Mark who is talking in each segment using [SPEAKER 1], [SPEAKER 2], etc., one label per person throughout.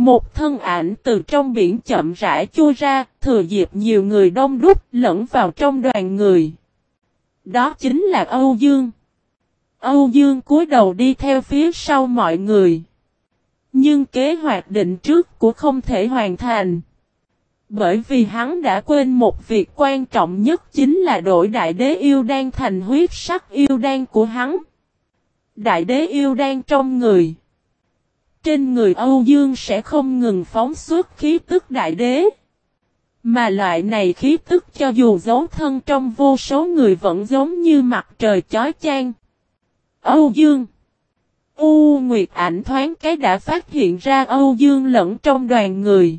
[SPEAKER 1] Một thân ảnh từ trong biển chậm rãi chui ra, thừa dịp nhiều người đông đúc lẫn vào trong đoàn người. Đó chính là Âu Dương. Âu Dương cúi đầu đi theo phía sau mọi người. Nhưng kế hoạch định trước của không thể hoàn thành. Bởi vì hắn đã quên một việc quan trọng nhất chính là đổi đại đế yêu đan thành huyết sắc yêu đan của hắn. Đại đế yêu đan trong người. Trên người Âu Dương sẽ không ngừng phóng xuất khí tức đại đế. Mà loại này khí tức cho dù giấu thân trong vô số người vẫn giống như mặt trời chói chang. Âu Dương U Nguyệt ảnh thoáng cái đã phát hiện ra Âu Dương lẫn trong đoàn người.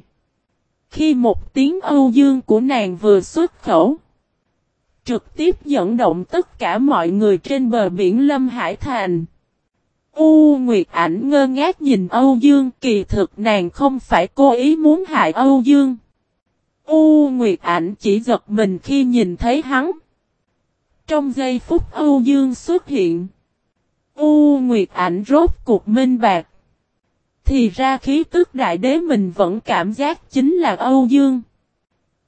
[SPEAKER 1] Khi một tiếng Âu Dương của nàng vừa xuất khẩu, trực tiếp dẫn động tất cả mọi người trên bờ biển Lâm Hải Thành. U Nguyệt ảnh ngơ ngác nhìn Âu Dương, kỳ thực nàng không phải cố ý muốn hại Âu Dương. U Nguyệt ảnh chỉ giật mình khi nhìn thấy hắn. Trong giây phút Âu Dương xuất hiện. U Nguyệt ảnh rốt cuộc minh bạc. Thì ra khí tức đại đế mình vẫn cảm giác chính là Âu Dương.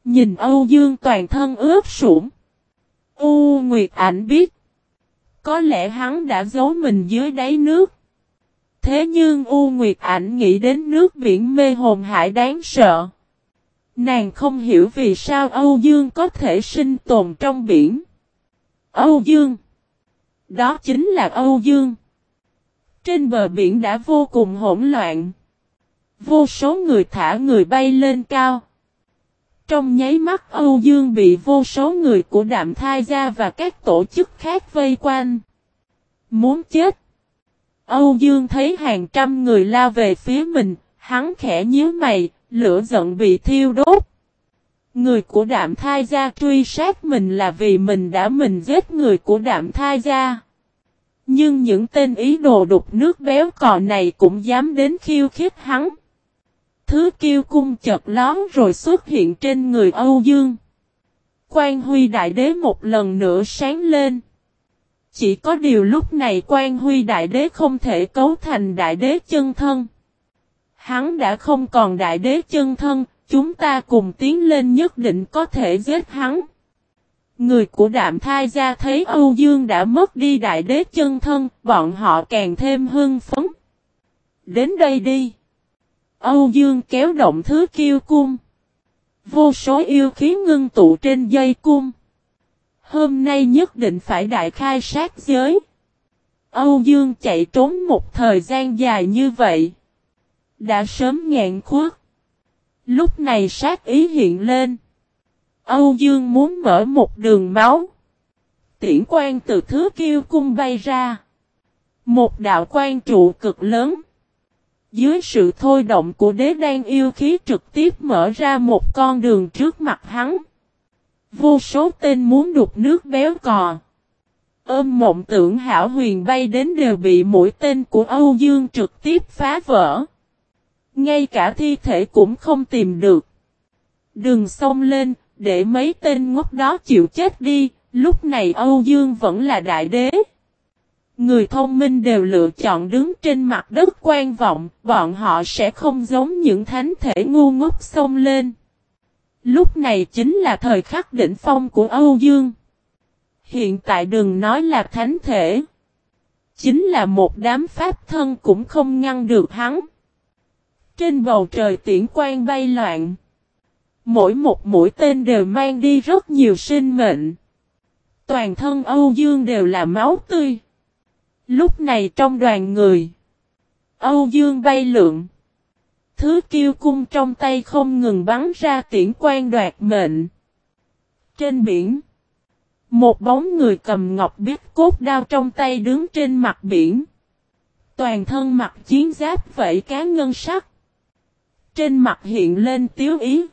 [SPEAKER 1] Nhìn Âu Dương toàn thân ướp sũng. U Nguyệt ảnh biết. Có lẽ hắn đã giấu mình dưới đáy nước. Thế nhưng U Nguyệt ảnh nghĩ đến nước biển mê hồn hải đáng sợ. Nàng không hiểu vì sao Âu Dương có thể sinh tồn trong biển. Âu Dương. Đó chính là Âu Dương. Trên bờ biển đã vô cùng hỗn loạn. Vô số người thả người bay lên cao. Trong nháy mắt Âu Dương bị vô số người của đạm thai gia và các tổ chức khác vây quanh. Muốn chết. Âu Dương thấy hàng trăm người lao về phía mình, hắn khẽ nhíu mày, lửa giận bị thiêu đốt. Người của đạm thai gia truy sát mình là vì mình đã mình giết người của đạm thai gia. Nhưng những tên ý đồ đục nước béo cò này cũng dám đến khiêu khích hắn. Thứ kiêu cung chật lón rồi xuất hiện trên người Âu Dương. Quan Huy Đại Đế một lần nữa sáng lên. Chỉ có điều lúc này Quan Huy Đại Đế không thể cấu thành Đại Đế chân thân. Hắn đã không còn Đại Đế chân thân, chúng ta cùng tiến lên nhất định có thể giết hắn. Người của đạm thai gia thấy Âu Dương đã mất đi đại đế chân thân, bọn họ càng thêm hưng phấn. Đến đây đi. Âu Dương kéo động thứ kiêu cung. Vô số yêu khí ngưng tụ trên dây cung. Hôm nay nhất định phải đại khai sát giới. Âu Dương chạy trốn một thời gian dài như vậy. Đã sớm ngẹn khuất. Lúc này sát ý hiện lên. Âu Dương muốn mở một đường máu. Tiễn quan từ thứ kiêu cung bay ra. Một đạo quan trụ cực lớn. Dưới sự thôi động của đế đan yêu khí trực tiếp mở ra một con đường trước mặt hắn. Vô số tên muốn đục nước béo cò. Ôm mộng tưởng hảo huyền bay đến đều bị mũi tên của Âu Dương trực tiếp phá vỡ. Ngay cả thi thể cũng không tìm được. Đừng xông lên, để mấy tên ngốc đó chịu chết đi, lúc này Âu Dương vẫn là đại đế. Người thông minh đều lựa chọn đứng trên mặt đất quan vọng, bọn họ sẽ không giống những thánh thể ngu ngốc xông lên. Lúc này chính là thời khắc đỉnh phong của Âu Dương. Hiện tại đừng nói là thánh thể. Chính là một đám pháp thân cũng không ngăn được hắn. Trên bầu trời tiễn quan bay loạn. Mỗi một mũi tên đều mang đi rất nhiều sinh mệnh. Toàn thân Âu Dương đều là máu tươi. Lúc này trong đoàn người, Âu Dương bay lượn. Thứ kiêu cung trong tay không ngừng bắn ra tiễn quan đoạt mệnh. Trên biển, một bóng người cầm ngọc biết cốt đao trong tay đứng trên mặt biển. Toàn thân mặc chiến giáp vẫy cá ngân sắc. Trên mặt hiện lên tiếu ý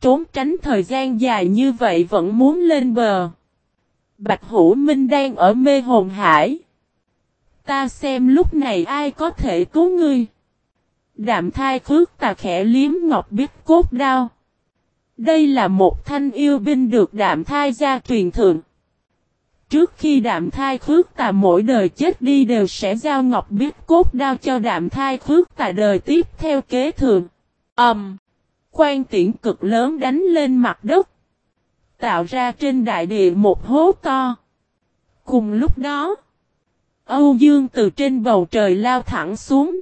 [SPEAKER 1] trốn tránh thời gian dài như vậy vẫn muốn lên bờ. Bạch Hữu Minh đang ở mê hồn hải. Ta xem lúc này ai có thể cứu ngươi. Đạm thai khước tà khẽ liếm ngọc biết cốt đao. Đây là một thanh yêu binh được đạm thai gia truyền thượng. Trước khi đạm thai khước tà mỗi đời chết đi đều sẽ giao ngọc biết cốt đao cho đạm thai khước tà đời tiếp theo kế thường. Ẩm! Um, quan tiễn cực lớn đánh lên mặt đất. Tạo ra trên đại địa một hố to. Cùng lúc đó, Âu Dương từ trên bầu trời lao thẳng xuống.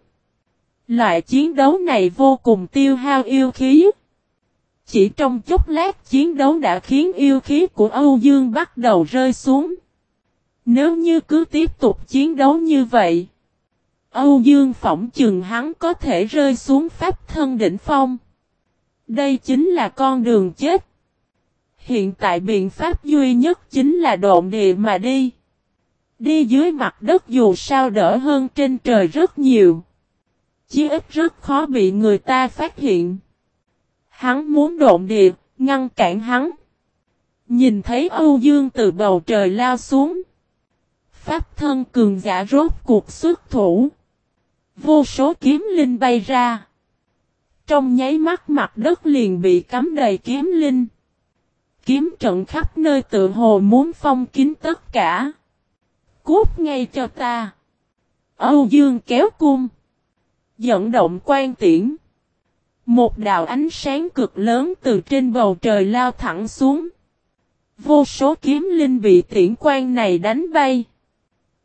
[SPEAKER 1] Loại chiến đấu này vô cùng tiêu hao yêu khí. Chỉ trong chốc lát chiến đấu đã khiến yêu khí của Âu Dương bắt đầu rơi xuống. Nếu như cứ tiếp tục chiến đấu như vậy, Âu Dương phỏng chừng hắn có thể rơi xuống pháp thân đỉnh phong. Đây chính là con đường chết. Hiện tại biện pháp duy nhất chính là độn địa mà đi. Đi dưới mặt đất dù sao đỡ hơn trên trời rất nhiều. Chí ít rất khó bị người ta phát hiện. Hắn muốn độn địa, ngăn cản hắn. Nhìn thấy Âu Dương từ bầu trời lao xuống. Pháp thân cường giả rốt cuộc xuất thủ. Vô số kiếm linh bay ra. Trong nháy mắt mặt đất liền bị cắm đầy kiếm linh. Kiếm trận khắp nơi tự hồ muốn phong kín tất cả. Cút ngay cho ta. Âu Dương kéo cung. Dẫn động quan tiễn. Một đạo ánh sáng cực lớn từ trên bầu trời lao thẳng xuống. Vô số kiếm linh bị tiễn quan này đánh bay.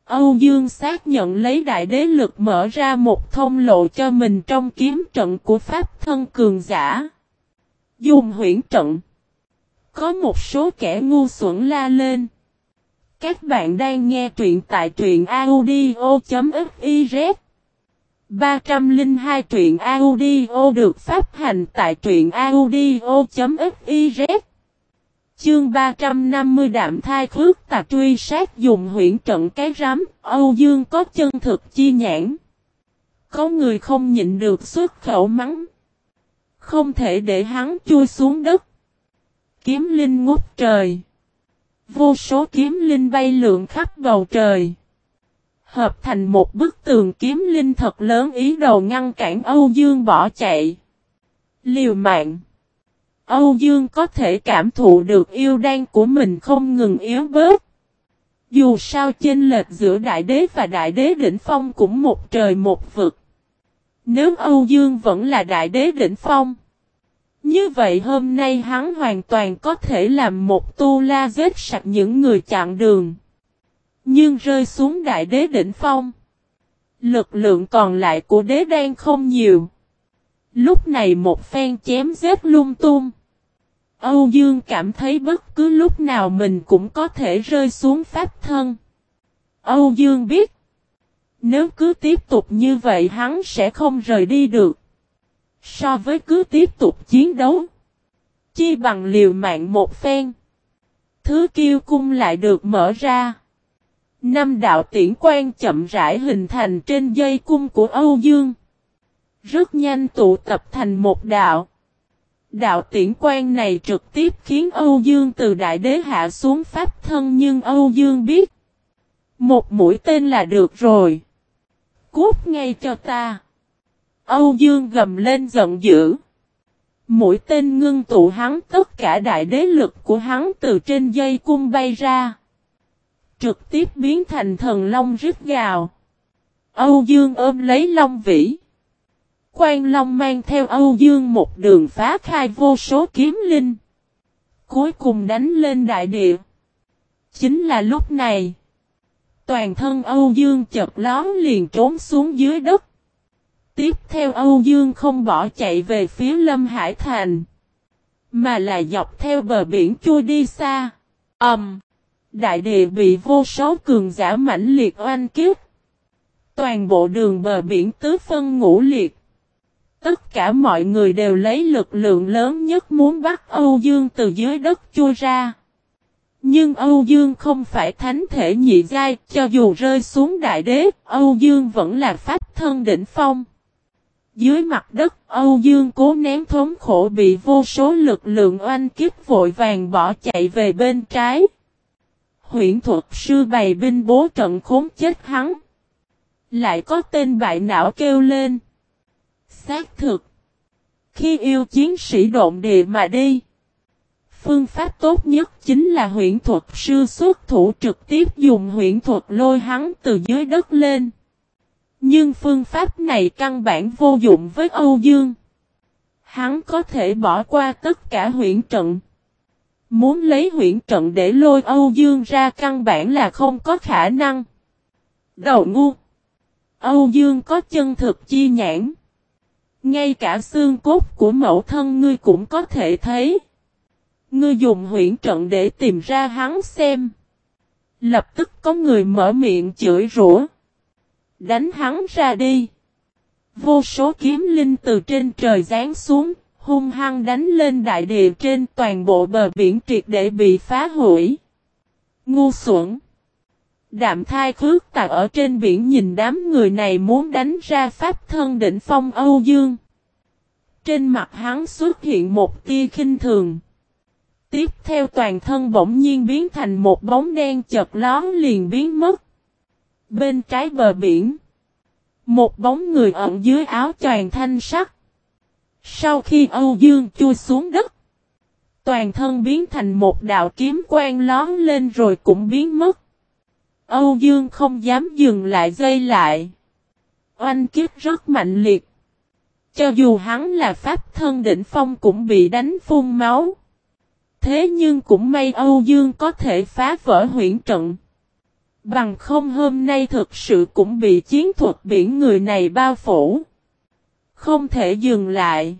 [SPEAKER 1] Âu Dương xác nhận lấy đại đế lực mở ra một thông lộ cho mình trong kiếm trận của Pháp thân cường giả. Dùng huyển trận. Có một số kẻ ngu xuẩn la lên. Các bạn đang nghe truyện tại truyện audio.fiz 302 truyện audio được phát hành tại truyện audio.fiz Chương 350 đạm thai khước tà truy sát dùng huyển trận cái rắm, Âu Dương có chân thực chi nhãn. Có người không nhịn được xuất khẩu mắng. Không thể để hắn chui xuống đất. Kiếm linh ngút trời. Vô số kiếm linh bay lượn khắp bầu trời. Hợp thành một bức tường kiếm linh thật lớn ý đồ ngăn cản Âu Dương bỏ chạy. Liều mạng. Âu Dương có thể cảm thụ được yêu đan của mình không ngừng yếu bớt. Dù sao chênh lệch giữa đại đế và đại đế đỉnh phong cũng một trời một vực. Nếu Âu Dương vẫn là đại đế đỉnh phong. Như vậy hôm nay hắn hoàn toàn có thể làm một tu la giết sạch những người chặn đường. Nhưng rơi xuống đại đế đỉnh phong. Lực lượng còn lại của đế đang không nhiều. Lúc này một phen chém giết lung tung. Âu Dương cảm thấy bất cứ lúc nào mình cũng có thể rơi xuống pháp thân. Âu Dương biết. Nếu cứ tiếp tục như vậy hắn sẽ không rời đi được. So với cứ tiếp tục chiến đấu. Chi bằng liều mạng một phen. Thứ kiêu cung lại được mở ra. Năm đạo tiễn quan chậm rãi hình thành trên dây cung của Âu Dương. Rất nhanh tụ tập thành một đạo. Đạo tiễn quan này trực tiếp khiến Âu Dương từ đại đế hạ xuống pháp thân, nhưng Âu Dương biết. Một mũi tên là được rồi. Cút ngay cho ta. Âu Dương gầm lên giận dữ. Mũi tên ngưng tụ hắn, tất cả đại đế lực của hắn từ trên dây cung bay ra. Trực tiếp biến thành thần long rít gào. Âu Dương ôm lấy long vĩ. Quan Long mang theo Âu Dương một đường phá khai vô số kiếm linh. Cuối cùng đánh lên đại địa. Chính là lúc này. Toàn thân Âu Dương chợt lón liền trốn xuống dưới đất. Tiếp theo Âu Dương không bỏ chạy về phía Lâm Hải Thành. Mà là dọc theo bờ biển chui đi xa. Ẩm. Um, đại địa bị vô số cường giả mãnh liệt oanh kiếp. Toàn bộ đường bờ biển tứ phân ngũ liệt. Tất cả mọi người đều lấy lực lượng lớn nhất muốn bắt Âu Dương từ dưới đất chui ra. Nhưng Âu Dương không phải thánh thể nhị giai, cho dù rơi xuống đại đế, Âu Dương vẫn là pháp thân đỉnh phong. Dưới mặt đất, Âu Dương cố nén thống khổ bị vô số lực lượng oanh kiếp vội vàng bỏ chạy về bên trái. Huyện thuật sư bày binh bố trận khốn chết hắn. Lại có tên bại não kêu lên. Xác thực. Khi yêu chiến sĩ độn địa mà đi. Phương pháp tốt nhất chính là huyễn thuật sư xuất thủ trực tiếp dùng huyễn thuật lôi hắn từ dưới đất lên. Nhưng phương pháp này căn bản vô dụng với Âu Dương. Hắn có thể bỏ qua tất cả huyễn trận. Muốn lấy huyễn trận để lôi Âu Dương ra căn bản là không có khả năng. Đầu ngu. Âu Dương có chân thực chi nhãn. Ngay cả xương cốt của mẫu thân ngươi cũng có thể thấy. Ngươi dùng huyễn trận để tìm ra hắn xem. Lập tức có người mở miệng chửi rủa. Đánh hắn ra đi. Vô số kiếm linh từ trên trời giáng xuống, hung hăng đánh lên đại địa trên toàn bộ bờ biển triệt để bị phá hủy. Ngu xuẩn. Đạm thai khước tạc ở trên biển nhìn đám người này muốn đánh ra pháp thân đỉnh phong Âu Dương. Trên mặt hắn xuất hiện một tia khinh thường. Tiếp theo toàn thân bỗng nhiên biến thành một bóng đen chật lón liền biến mất. Bên trái bờ biển. Một bóng người ẩn dưới áo choàng thanh sắc. Sau khi Âu Dương chui xuống đất. Toàn thân biến thành một đạo kiếm quang lón lên rồi cũng biến mất. Âu Dương không dám dừng lại dây lại. Oanh kiếp rất mạnh liệt. Cho dù hắn là pháp thân đỉnh phong cũng bị đánh phun máu. Thế nhưng cũng may Âu Dương có thể phá vỡ huyễn trận. Bằng không hôm nay thực sự cũng bị chiến thuật biển người này bao phủ. Không thể dừng lại.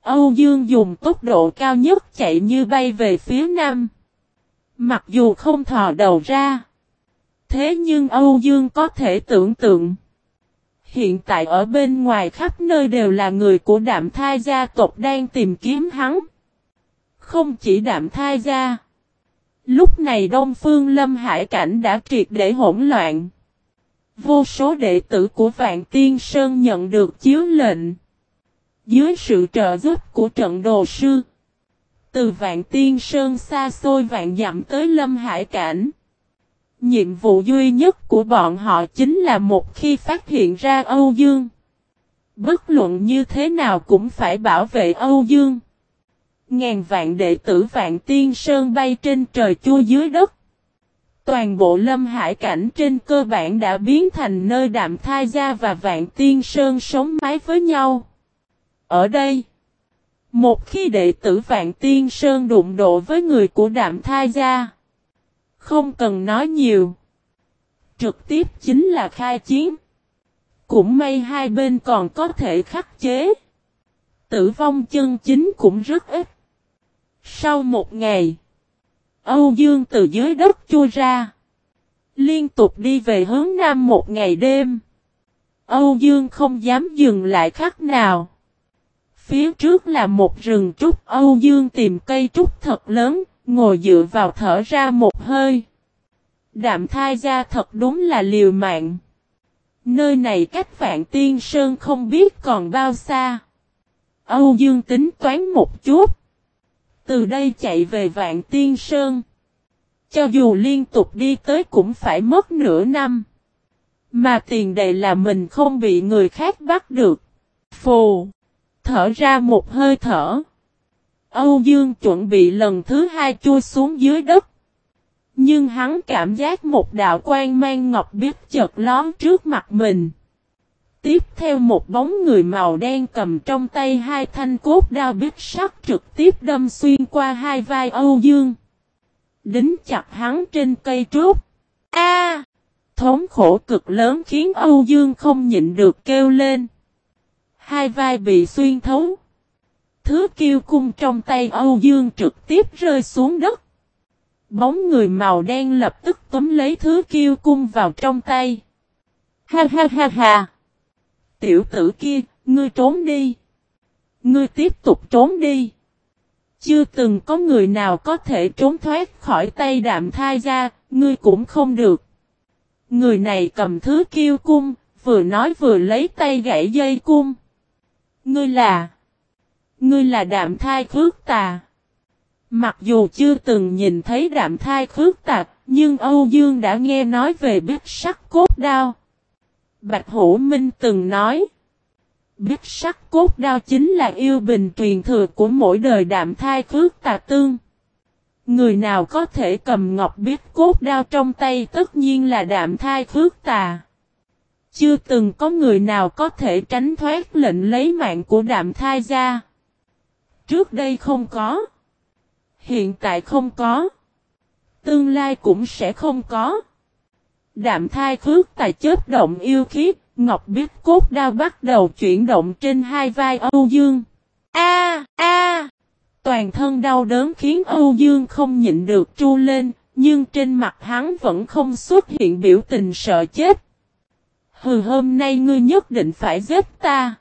[SPEAKER 1] Âu Dương dùng tốc độ cao nhất chạy như bay về phía nam. Mặc dù không thò đầu ra. Thế nhưng Âu Dương có thể tưởng tượng. Hiện tại ở bên ngoài khắp nơi đều là người của đạm thai gia tộc đang tìm kiếm hắn. Không chỉ đạm thai gia. Lúc này Đông Phương Lâm Hải Cảnh đã triệt để hỗn loạn. Vô số đệ tử của Vạn Tiên Sơn nhận được chiếu lệnh. Dưới sự trợ giúp của trận đồ sư. Từ Vạn Tiên Sơn xa xôi vạn dặm tới Lâm Hải Cảnh. Nhiệm vụ duy nhất của bọn họ chính là một khi phát hiện ra Âu Dương. Bất luận như thế nào cũng phải bảo vệ Âu Dương. Ngàn vạn đệ tử vạn tiên sơn bay trên trời chua dưới đất. Toàn bộ lâm hải cảnh trên cơ bản đã biến thành nơi đạm thai gia và vạn tiên sơn sống mái với nhau. Ở đây, một khi đệ tử vạn tiên sơn đụng độ với người của đạm thai gia, không cần nói nhiều. Trực tiếp chính là khai chiến. Cũng may hai bên còn có thể khắc chế. Tử vong chân chính cũng rất ít. Sau một ngày, Âu Dương từ dưới đất chui ra. Liên tục đi về hướng nam một ngày đêm. Âu Dương không dám dừng lại khắc nào. Phía trước là một rừng trúc Âu Dương tìm cây trúc thật lớn, ngồi dựa vào thở ra một hơi. Đạm thai ra thật đúng là liều mạng. Nơi này cách vạn tiên sơn không biết còn bao xa. Âu Dương tính toán một chút. Từ đây chạy về Vạn Tiên Sơn. Cho dù liên tục đi tới cũng phải mất nửa năm. Mà tiền đề là mình không bị người khác bắt được. Phù. Thở ra một hơi thở. Âu Dương chuẩn bị lần thứ hai chui xuống dưới đất. Nhưng hắn cảm giác một đạo quan mang ngọc biết chợt lón trước mặt mình. Tiếp theo một bóng người màu đen cầm trong tay hai thanh cốt đao biết sắc trực tiếp đâm xuyên qua hai vai Âu Dương. Đính chặt hắn trên cây trúc. A! thống khổ cực lớn khiến Âu Dương không nhịn được kêu lên. Hai vai bị xuyên thấu. Thứ kiêu cung trong tay Âu Dương trực tiếp rơi xuống đất. Bóng người màu đen lập tức túm lấy thứ kiêu cung vào trong tay. Ha ha ha ha! Tiểu tử kia, ngươi trốn đi. Ngươi tiếp tục trốn đi. Chưa từng có người nào có thể trốn thoát khỏi tay đạm thai ra, ngươi cũng không được. Người này cầm thứ kiêu cung, vừa nói vừa lấy tay gãy dây cung. Ngươi là... Ngươi là đạm thai khước tà. Mặc dù chưa từng nhìn thấy đạm thai khước tà, nhưng Âu Dương đã nghe nói về biết sắc cốt đao. Bạch Hữu Minh từng nói. Biết sắc cốt đao chính là yêu bình truyền thừa của mỗi đời đạm thai khước tà tương. Người nào có thể cầm ngọc biết cốt đao trong tay tất nhiên là đạm thai khước tà. Chưa từng có người nào có thể tránh thoát lệnh lấy mạng của đạm thai ra. Trước đây không có. Hiện tại không có. Tương lai cũng sẽ không có. Đạm thai khước tài chết động yêu khí, Ngọc biết cốt đao bắt đầu chuyển động trên hai vai Âu Dương. A a Toàn thân đau đớn khiến Âu Dương không nhịn được tru lên, nhưng trên mặt hắn vẫn không xuất hiện biểu tình sợ chết. Hừ hôm nay ngươi nhất định phải giết ta.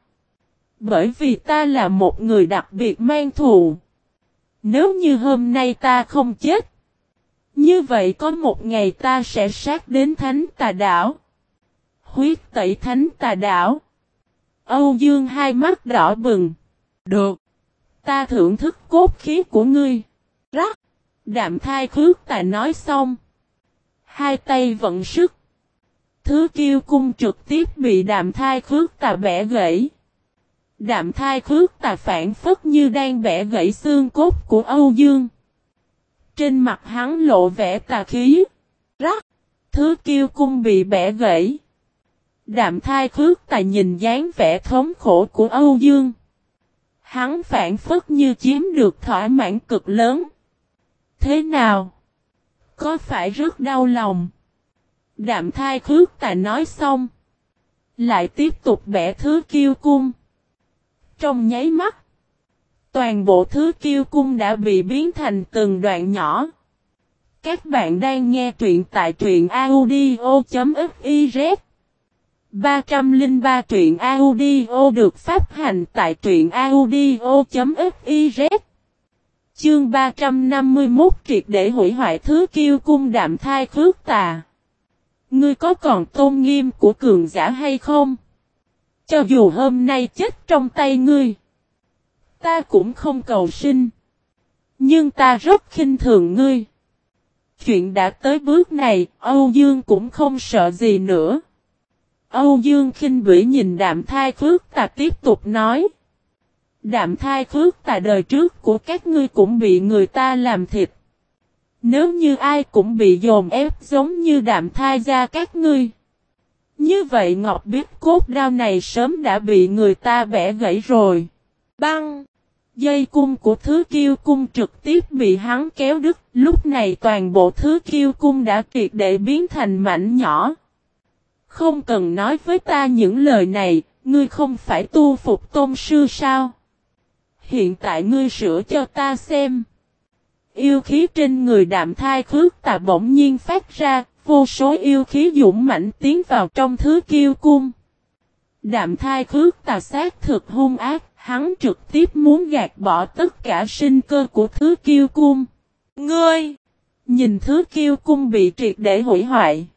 [SPEAKER 1] Bởi vì ta là một người đặc biệt mang thù. Nếu như hôm nay ta không chết. Như vậy có một ngày ta sẽ sát đến thánh tà đảo. Huyết tẩy thánh tà đảo. Âu Dương hai mắt đỏ bừng. Được. Ta thưởng thức cốt khí của ngươi. Rắc. Đạm thai khước tà nói xong. Hai tay vận sức. Thứ kiêu cung trực tiếp bị đạm thai khước tà bẻ gãy. Đạm thai khước tà phản phất như đang bẻ gãy xương cốt của Âu Dương. Trên mặt hắn lộ vẻ tà khí. Rắc. Thứ kiêu cung bị bẻ gãy. Đạm thai khước tài nhìn dáng vẻ thống khổ của Âu Dương. Hắn phản phất như chiếm được thỏa mãn cực lớn. Thế nào? Có phải rất đau lòng? Đạm thai khước tài nói xong. Lại tiếp tục bẻ thứ kiêu cung. Trong nháy mắt. Toàn bộ thứ kiêu cung đã bị biến thành từng đoạn nhỏ. Các bạn đang nghe truyện tại truyện audio.fiz 303 truyện audio được phát hành tại truyện audio.fiz Chương 351 triệt để hủy hoại thứ kiêu cung đạm thai khước tà. Ngươi có còn tôn nghiêm của cường giả hay không? Cho dù hôm nay chết trong tay ngươi. Ta cũng không cầu sinh. Nhưng ta rất khinh thường ngươi. Chuyện đã tới bước này, Âu Dương cũng không sợ gì nữa. Âu Dương khinh bỉ nhìn đạm thai khước ta tiếp tục nói. Đạm thai khước ta đời trước của các ngươi cũng bị người ta làm thịt. Nếu như ai cũng bị dồn ép giống như đạm thai ra các ngươi. Như vậy Ngọc biết cốt đao này sớm đã bị người ta bẻ gãy rồi. Băng! Dây cung của thứ kiêu cung trực tiếp bị hắn kéo đứt, lúc này toàn bộ thứ kiêu cung đã triệt để biến thành mảnh nhỏ. Không cần nói với ta những lời này, ngươi không phải tu phục tôn sư sao? Hiện tại ngươi sửa cho ta xem. Yêu khí trên người đạm thai khước tà bỗng nhiên phát ra, vô số yêu khí dũng mạnh tiến vào trong thứ kiêu cung. Đạm thai khước tà sát thực hung ác, hắn trực tiếp muốn gạt bỏ tất cả sinh cơ của thứ kiêu cung. Ngươi! Nhìn thứ kiêu cung bị triệt để hủy hoại.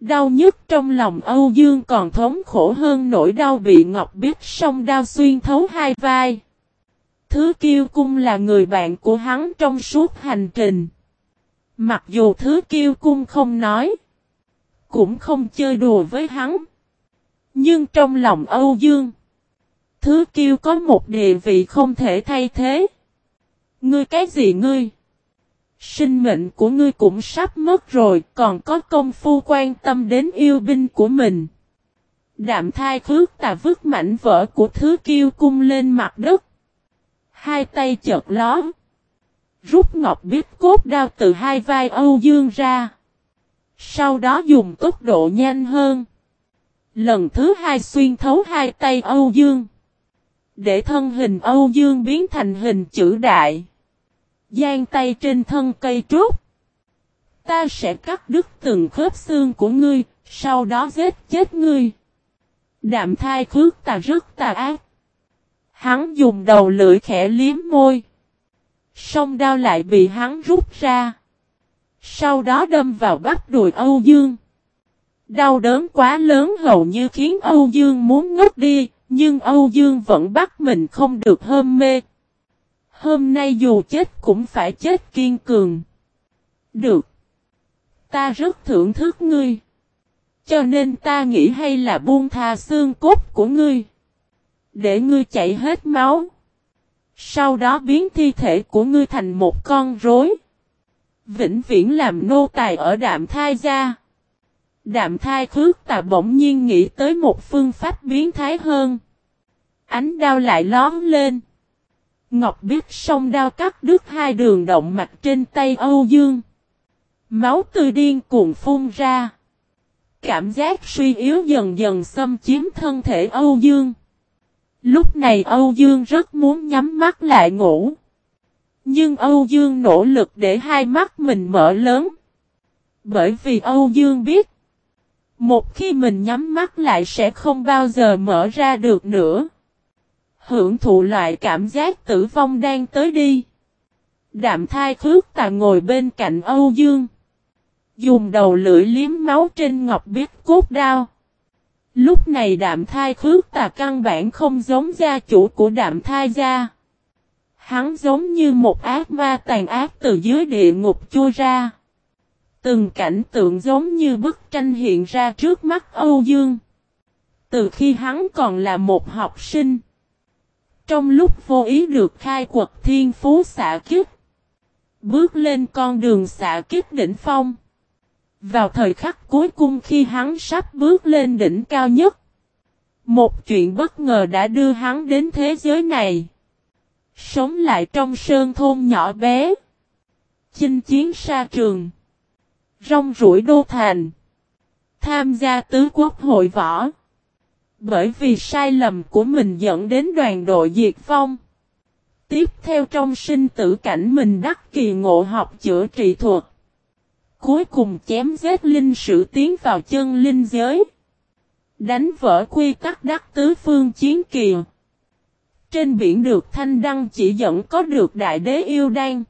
[SPEAKER 1] Đau nhất trong lòng Âu Dương còn thống khổ hơn nỗi đau bị Ngọc Biết song đau xuyên thấu hai vai. Thứ kiêu cung là người bạn của hắn trong suốt hành trình. Mặc dù thứ kiêu cung không nói. Cũng không chơi đùa với hắn. Nhưng trong lòng Âu Dương. Thứ kiêu có một địa vị không thể thay thế. Ngươi cái gì ngươi? Sinh mệnh của ngươi cũng sắp mất rồi, còn có công phu quan tâm đến yêu binh của mình. Đạm thai khước tà vứt mảnh vỡ của thứ kiêu cung lên mặt đất. Hai tay chợt ló. Rút ngọc biết cốt đao từ hai vai Âu Dương ra. Sau đó dùng tốc độ nhanh hơn. Lần thứ hai xuyên thấu hai tay Âu Dương. Để thân hình Âu Dương biến thành hình chữ đại. Giang tay trên thân cây trúc. Ta sẽ cắt đứt từng khớp xương của ngươi, sau đó giết chết ngươi. Đạm thai khước ta rất tà ác. Hắn dùng đầu lưỡi khẽ liếm môi. Song đao lại bị hắn rút ra. Sau đó đâm vào bắp đùi Âu Dương. Đau đớn quá lớn hầu như khiến Âu Dương muốn ngất đi, nhưng Âu Dương vẫn bắt mình không được hâm mê. Hôm nay dù chết cũng phải chết kiên cường. Được. Ta rất thưởng thức ngươi. Cho nên ta nghĩ hay là buông tha xương cốt của ngươi. Để ngươi chạy hết máu. Sau đó biến thi thể của ngươi thành một con rối. Vĩnh viễn làm nô tài ở đạm thai gia. Đạm thai khước tà bỗng nhiên nghĩ tới một phương pháp biến thái hơn. Ánh đao lại lón lên. Ngọc biết song đao cắt đứt hai đường động mạch trên tay Âu Dương. Máu tươi điên cuồng phun ra. Cảm giác suy yếu dần dần xâm chiếm thân thể Âu Dương. Lúc này Âu Dương rất muốn nhắm mắt lại ngủ. Nhưng Âu Dương nỗ lực để hai mắt mình mở lớn. Bởi vì Âu Dương biết. Một khi mình nhắm mắt lại sẽ không bao giờ mở ra được nữa. Hưởng thụ loại cảm giác tử vong đang tới đi. Đạm thai khước tà ngồi bên cạnh Âu Dương. Dùng đầu lưỡi liếm máu trên ngọc biết cốt đao. Lúc này đạm thai khước tà căn bản không giống gia chủ của đạm thai gia. Hắn giống như một ác ma tàn ác từ dưới địa ngục chui ra. Từng cảnh tượng giống như bức tranh hiện ra trước mắt Âu Dương. Từ khi hắn còn là một học sinh. Trong lúc vô ý được khai quật thiên phú xạ kiếp. Bước lên con đường xạ kiếp đỉnh phong. Vào thời khắc cuối cùng khi hắn sắp bước lên đỉnh cao nhất. Một chuyện bất ngờ đã đưa hắn đến thế giới này. Sống lại trong sơn thôn nhỏ bé. Chinh chiến xa trường. Rong rủi đô thành. Tham gia tứ quốc hội võ. Bởi vì sai lầm của mình dẫn đến đoàn đội diệt vong. Tiếp theo trong sinh tử cảnh mình đắc kỳ ngộ học chữa trị thuật. Cuối cùng chém giết linh sử tiến vào chân linh giới. Đánh vỡ quy tắc đắc tứ phương chiến kỳ. Trên biển được thanh đăng chỉ dẫn có được đại đế yêu đan.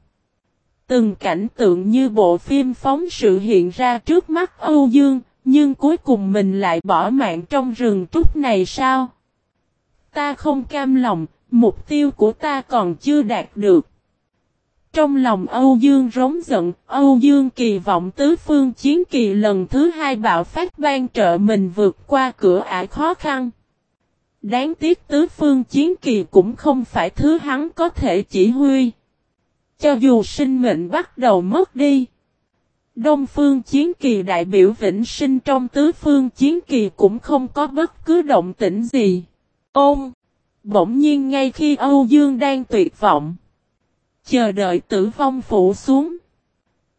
[SPEAKER 1] Từng cảnh tượng như bộ phim phóng sự hiện ra trước mắt Âu Dương, nhưng cuối cùng mình lại bỏ mạng trong rừng trúc này sao? Ta không cam lòng, mục tiêu của ta còn chưa đạt được. Trong lòng Âu Dương rống giận, Âu Dương kỳ vọng tứ phương chiến kỳ lần thứ hai bạo phát ban trợ mình vượt qua cửa ải khó khăn. Đáng tiếc tứ phương chiến kỳ cũng không phải thứ hắn có thể chỉ huy. Cho dù sinh mệnh bắt đầu mất đi. Đông phương chiến kỳ đại biểu vĩnh sinh trong tứ phương chiến kỳ cũng không có bất cứ động tĩnh gì. Ôm! Bỗng nhiên ngay khi Âu Dương đang tuyệt vọng. Chờ đợi tử vong phủ xuống.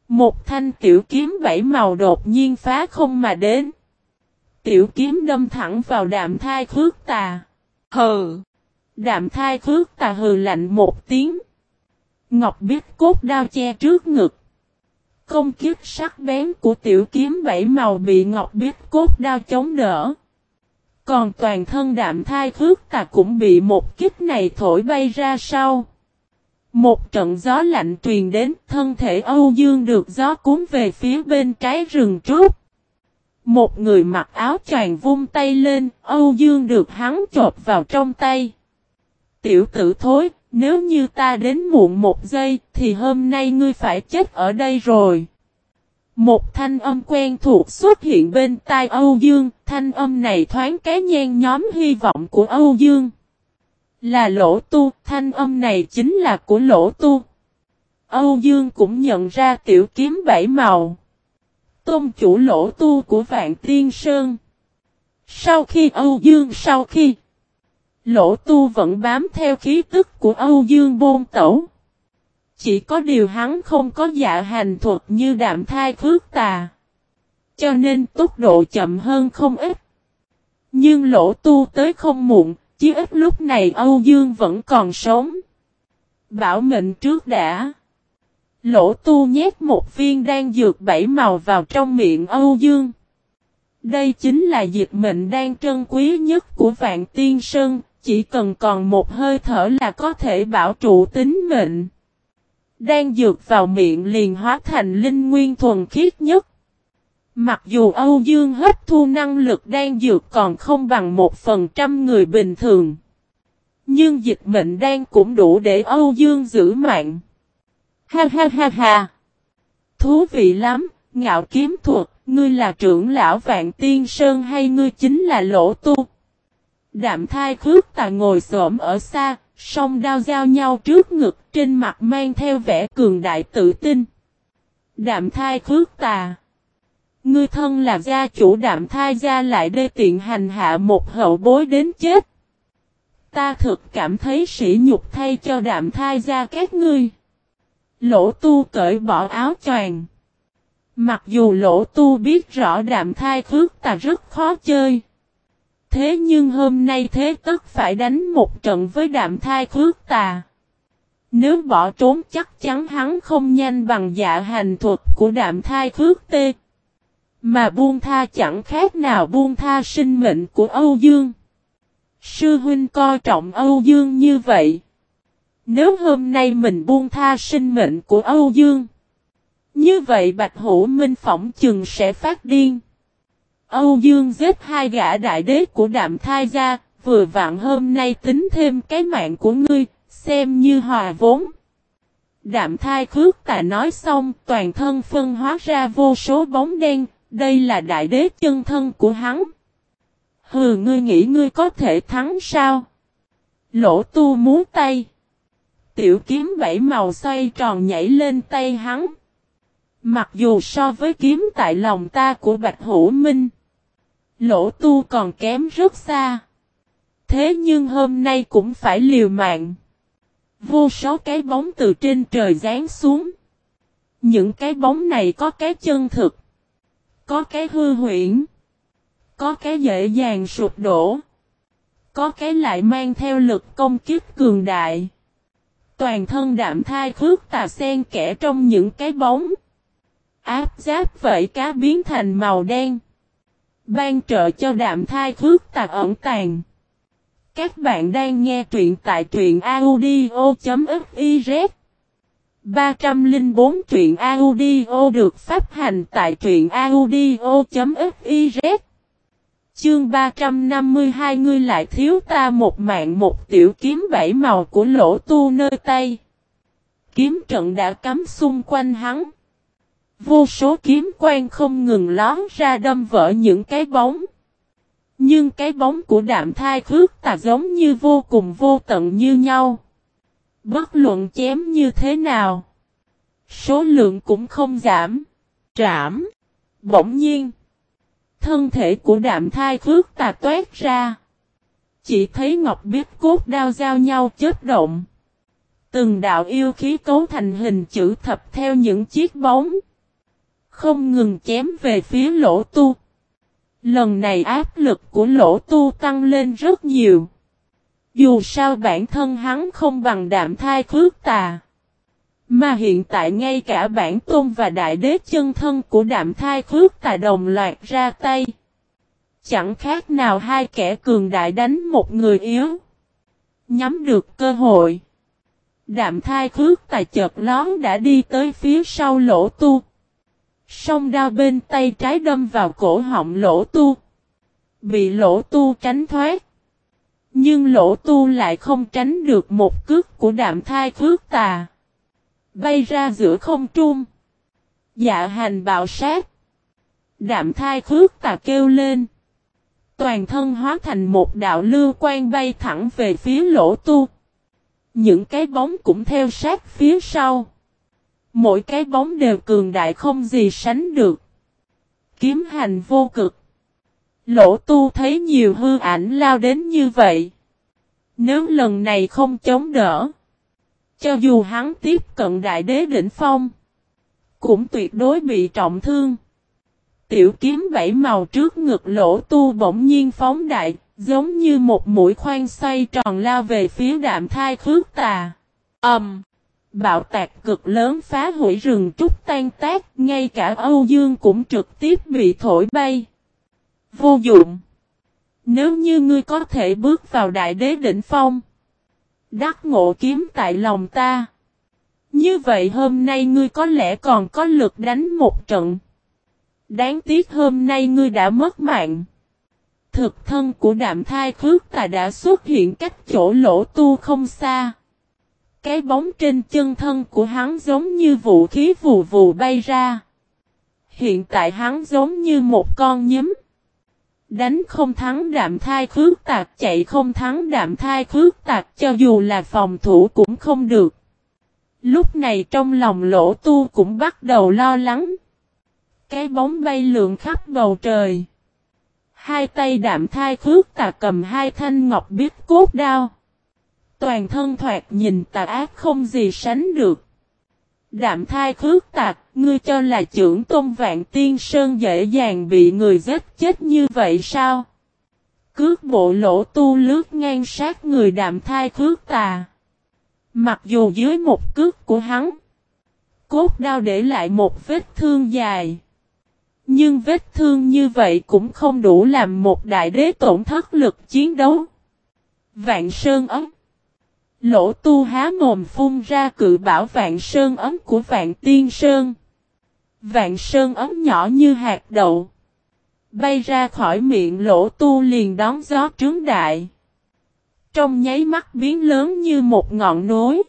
[SPEAKER 1] Một thanh tiểu kiếm bảy màu đột nhiên phá không mà đến. Tiểu kiếm đâm thẳng vào đạm thai khước tà. Hừ! Đạm thai khước tà hừ lạnh một tiếng. Ngọc biết cốt đao che trước ngực. Công kiếp sắc bén của tiểu kiếm bảy màu bị Ngọc biết cốt đao chống đỡ. Còn toàn thân đạm thai khước tà cũng bị một kích này thổi bay ra sau. Một trận gió lạnh truyền đến thân thể Âu Dương được gió cuốn về phía bên trái rừng trúc. Một người mặc áo choàng vung tay lên, Âu Dương được hắn chộp vào trong tay. Tiểu tử thối, nếu như ta đến muộn một giây, thì hôm nay ngươi phải chết ở đây rồi. Một thanh âm quen thuộc xuất hiện bên tai Âu Dương, thanh âm này thoáng cái nhen nhóm hy vọng của Âu Dương. Là lỗ tu, thanh âm này chính là của lỗ tu. Âu Dương cũng nhận ra tiểu kiếm bảy màu. Tôn chủ lỗ tu của Vạn Tiên Sơn. Sau khi Âu Dương sau khi Lỗ tu vẫn bám theo khí tức của Âu Dương bôn tẩu. Chỉ có điều hắn không có dạ hành thuật như đạm thai khước tà. Cho nên tốc độ chậm hơn không ít. Nhưng lỗ tu tới không muộn, chứ ít lúc này Âu Dương vẫn còn sống. Bảo mệnh trước đã. Lỗ tu nhét một viên đan dược bảy màu vào trong miệng Âu Dương. Đây chính là dịch mệnh đan trân quý nhất của Vạn Tiên Sơn, chỉ cần còn một hơi thở là có thể bảo trụ tính mệnh. Đang dược vào miệng liền hóa thành linh nguyên thuần khiết nhất. Mặc dù Âu Dương hấp thu năng lực đang dược còn không bằng một phần trăm người bình thường. Nhưng dịch mệnh đang cũng đủ để Âu Dương giữ mạng. Ha ha ha ha. Thú vị lắm, ngạo kiếm thuật, ngươi là trưởng lão Vạn Tiên Sơn hay ngươi chính là lỗ tu? Đạm thai khước tà ngồi xổm ở xa, song đao giao nhau trước ngực trên mặt mang theo vẻ cường đại tự tin. Đạm thai khước tà. Ngươi thân là gia chủ đạm thai gia lại đê tiện hành hạ một hậu bối đến chết. Ta thực cảm thấy sỉ nhục thay cho đạm thai gia các ngươi. Lỗ tu cởi bỏ áo choàng. Mặc dù lỗ tu biết rõ đạm thai khước tà rất khó chơi. Thế nhưng hôm nay thế tất phải đánh một trận với đạm thai khước tà. Nếu bỏ trốn chắc chắn hắn không nhanh bằng dạ hành thuật của đạm thai khước tê. Mà buông tha chẳng khác nào buông tha sinh mệnh của Âu Dương. Sư huynh coi trọng Âu Dương như vậy. Nếu hôm nay mình buông tha sinh mệnh của Âu Dương. Như vậy Bạch Hữu Minh phỏng chừng sẽ phát điên. Âu Dương giết hai gã đại đế của đạm thai gia, vừa vặn hôm nay tính thêm cái mạng của ngươi, xem như hòa vốn. Đạm thai khước tà nói xong, toàn thân phân hóa ra vô số bóng đen, đây là đại đế chân thân của hắn. Hừ ngươi nghĩ ngươi có thể thắng sao? Lỗ tu muốn tay. Tiểu kiếm bảy màu xoay tròn nhảy lên tay hắn. Mặc dù so với kiếm tại lòng ta của Bạch Hữu Minh. Lỗ tu còn kém rất xa. Thế nhưng hôm nay cũng phải liều mạng. Vô số cái bóng từ trên trời rán xuống. Những cái bóng này có cái chân thực. Có cái hư huyễn. Có cái dễ dàng sụp đổ. Có cái lại mang theo lực công kích cường đại. Toàn thân đạm thai khước tà sen kẻ trong những cái bóng. Áp giáp vậy cá biến thành màu đen. Ban trợ cho đạm thai khước tạc ẩn tàng. Các bạn đang nghe truyện tại truyện audio.fiz 304 truyện audio được phát hành tại truyện audio.fiz Chương 352 ngươi lại thiếu ta một mạng một tiểu kiếm bảy màu của lỗ tu nơi tay. Kiếm trận đã cắm xung quanh hắn. Vô số kiếm quang không ngừng lón ra đâm vỡ những cái bóng. Nhưng cái bóng của đạm thai khước tà giống như vô cùng vô tận như nhau. Bất luận chém như thế nào. Số lượng cũng không giảm. Trảm. Bỗng nhiên. Thân thể của đạm thai khước tà toát ra. Chỉ thấy ngọc biết cốt đao giao nhau chết động. Từng đạo yêu khí cấu thành hình chữ thập theo những chiếc bóng. Không ngừng chém về phía lỗ tu. Lần này áp lực của lỗ tu tăng lên rất nhiều. Dù sao bản thân hắn không bằng đạm thai khước tà. Mà hiện tại ngay cả bản tôn và đại đế chân thân của đạm thai khước tà đồng loạt ra tay. Chẳng khác nào hai kẻ cường đại đánh một người yếu. Nhắm được cơ hội. Đạm thai khước tà chợt lón đã đi tới phía sau lỗ tu. Song đao bên tay trái đâm vào cổ họng lỗ tu. Bị lỗ tu tránh thoát. Nhưng lỗ tu lại không tránh được một cước của đạm thai khước tà. Bay ra giữa không trung. Dạ hành bạo sát. Đạm thai khước tà kêu lên. Toàn thân hóa thành một đạo lưu quan bay thẳng về phía lỗ tu. Những cái bóng cũng theo sát phía sau. Mỗi cái bóng đều cường đại không gì sánh được. Kiếm hành vô cực. Lỗ tu thấy nhiều hư ảnh lao đến như vậy. Nếu lần này không chống đỡ. Cho dù hắn tiếp cận đại đế đỉnh phong. Cũng tuyệt đối bị trọng thương. Tiểu kiếm bảy màu trước ngực lỗ tu bỗng nhiên phóng đại. Giống như một mũi khoan xoay tròn lao về phía đạm thai khước tà. Ẩm. Um. Bạo tạc cực lớn phá hủy rừng trúc tan tác, ngay cả Âu Dương cũng trực tiếp bị thổi bay. Vô dụng. Nếu như ngươi có thể bước vào đại đế đỉnh phong, đắc ngộ kiếm tại lòng ta. Như vậy hôm nay ngươi có lẽ còn có lực đánh một trận. Đáng tiếc hôm nay ngươi đã mất mạng. Thực thân của đạm thai khước ta đã xuất hiện cách chỗ lỗ tu không xa. Cái bóng trên chân thân của hắn giống như vũ khí vù vù bay ra. Hiện tại hắn giống như một con nhím. Đánh không thắng đạm thai khước tạc, chạy không thắng đạm thai khước tạc, cho dù là phòng thủ cũng không được. Lúc này trong lòng lỗ tu cũng bắt đầu lo lắng. Cái bóng bay lượn khắp bầu trời. Hai tay đạm thai khước tạc cầm hai thanh ngọc biết cốt đao. Toàn thân thoạt nhìn tà ác không gì sánh được. Đạm thai khước tạc, ngươi cho là trưởng tôn vạn tiên sơn dễ dàng bị người giết chết như vậy sao? Cước bộ lỗ tu lướt ngang sát người đạm thai khước tà. Mặc dù dưới một cước của hắn, cốt đao để lại một vết thương dài. Nhưng vết thương như vậy cũng không đủ làm một đại đế tổn thất lực chiến đấu. Vạn Sơn ấm Lỗ tu há mồm phun ra cự bảo Vạn Sơn ấm của Vạn Tiên Sơn. Vạn Sơn ấm nhỏ như hạt đậu. Bay ra khỏi miệng lỗ tu liền đón gió trướng đại. Trong nháy mắt biến lớn như một ngọn núi.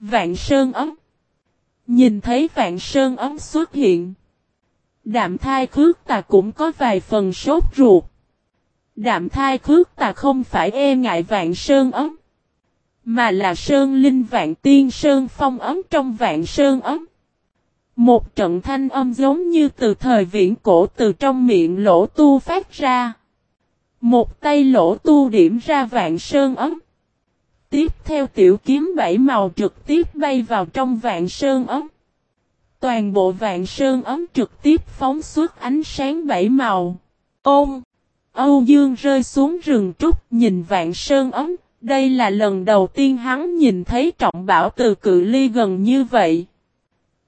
[SPEAKER 1] Vạn Sơn ấm. Nhìn thấy Vạn Sơn ấm xuất hiện. Đạm thai khước ta cũng có vài phần sốt ruột. Đạm thai khước ta không phải e ngại Vạn Sơn ấm. Mà là Sơn Linh Vạn Tiên Sơn phong ấm trong Vạn Sơn ấm. Một trận thanh âm giống như từ thời viễn cổ từ trong miệng lỗ tu phát ra. Một tay lỗ tu điểm ra vạn sơn ấm. Tiếp theo tiểu kiếm bảy màu trực tiếp bay vào trong vạn sơn ấm. Toàn bộ vạn sơn ấm trực tiếp phóng xuất ánh sáng bảy màu. Ôm! Âu Dương rơi xuống rừng trúc nhìn vạn sơn ấm. Đây là lần đầu tiên hắn nhìn thấy trọng bảo từ cự ly gần như vậy.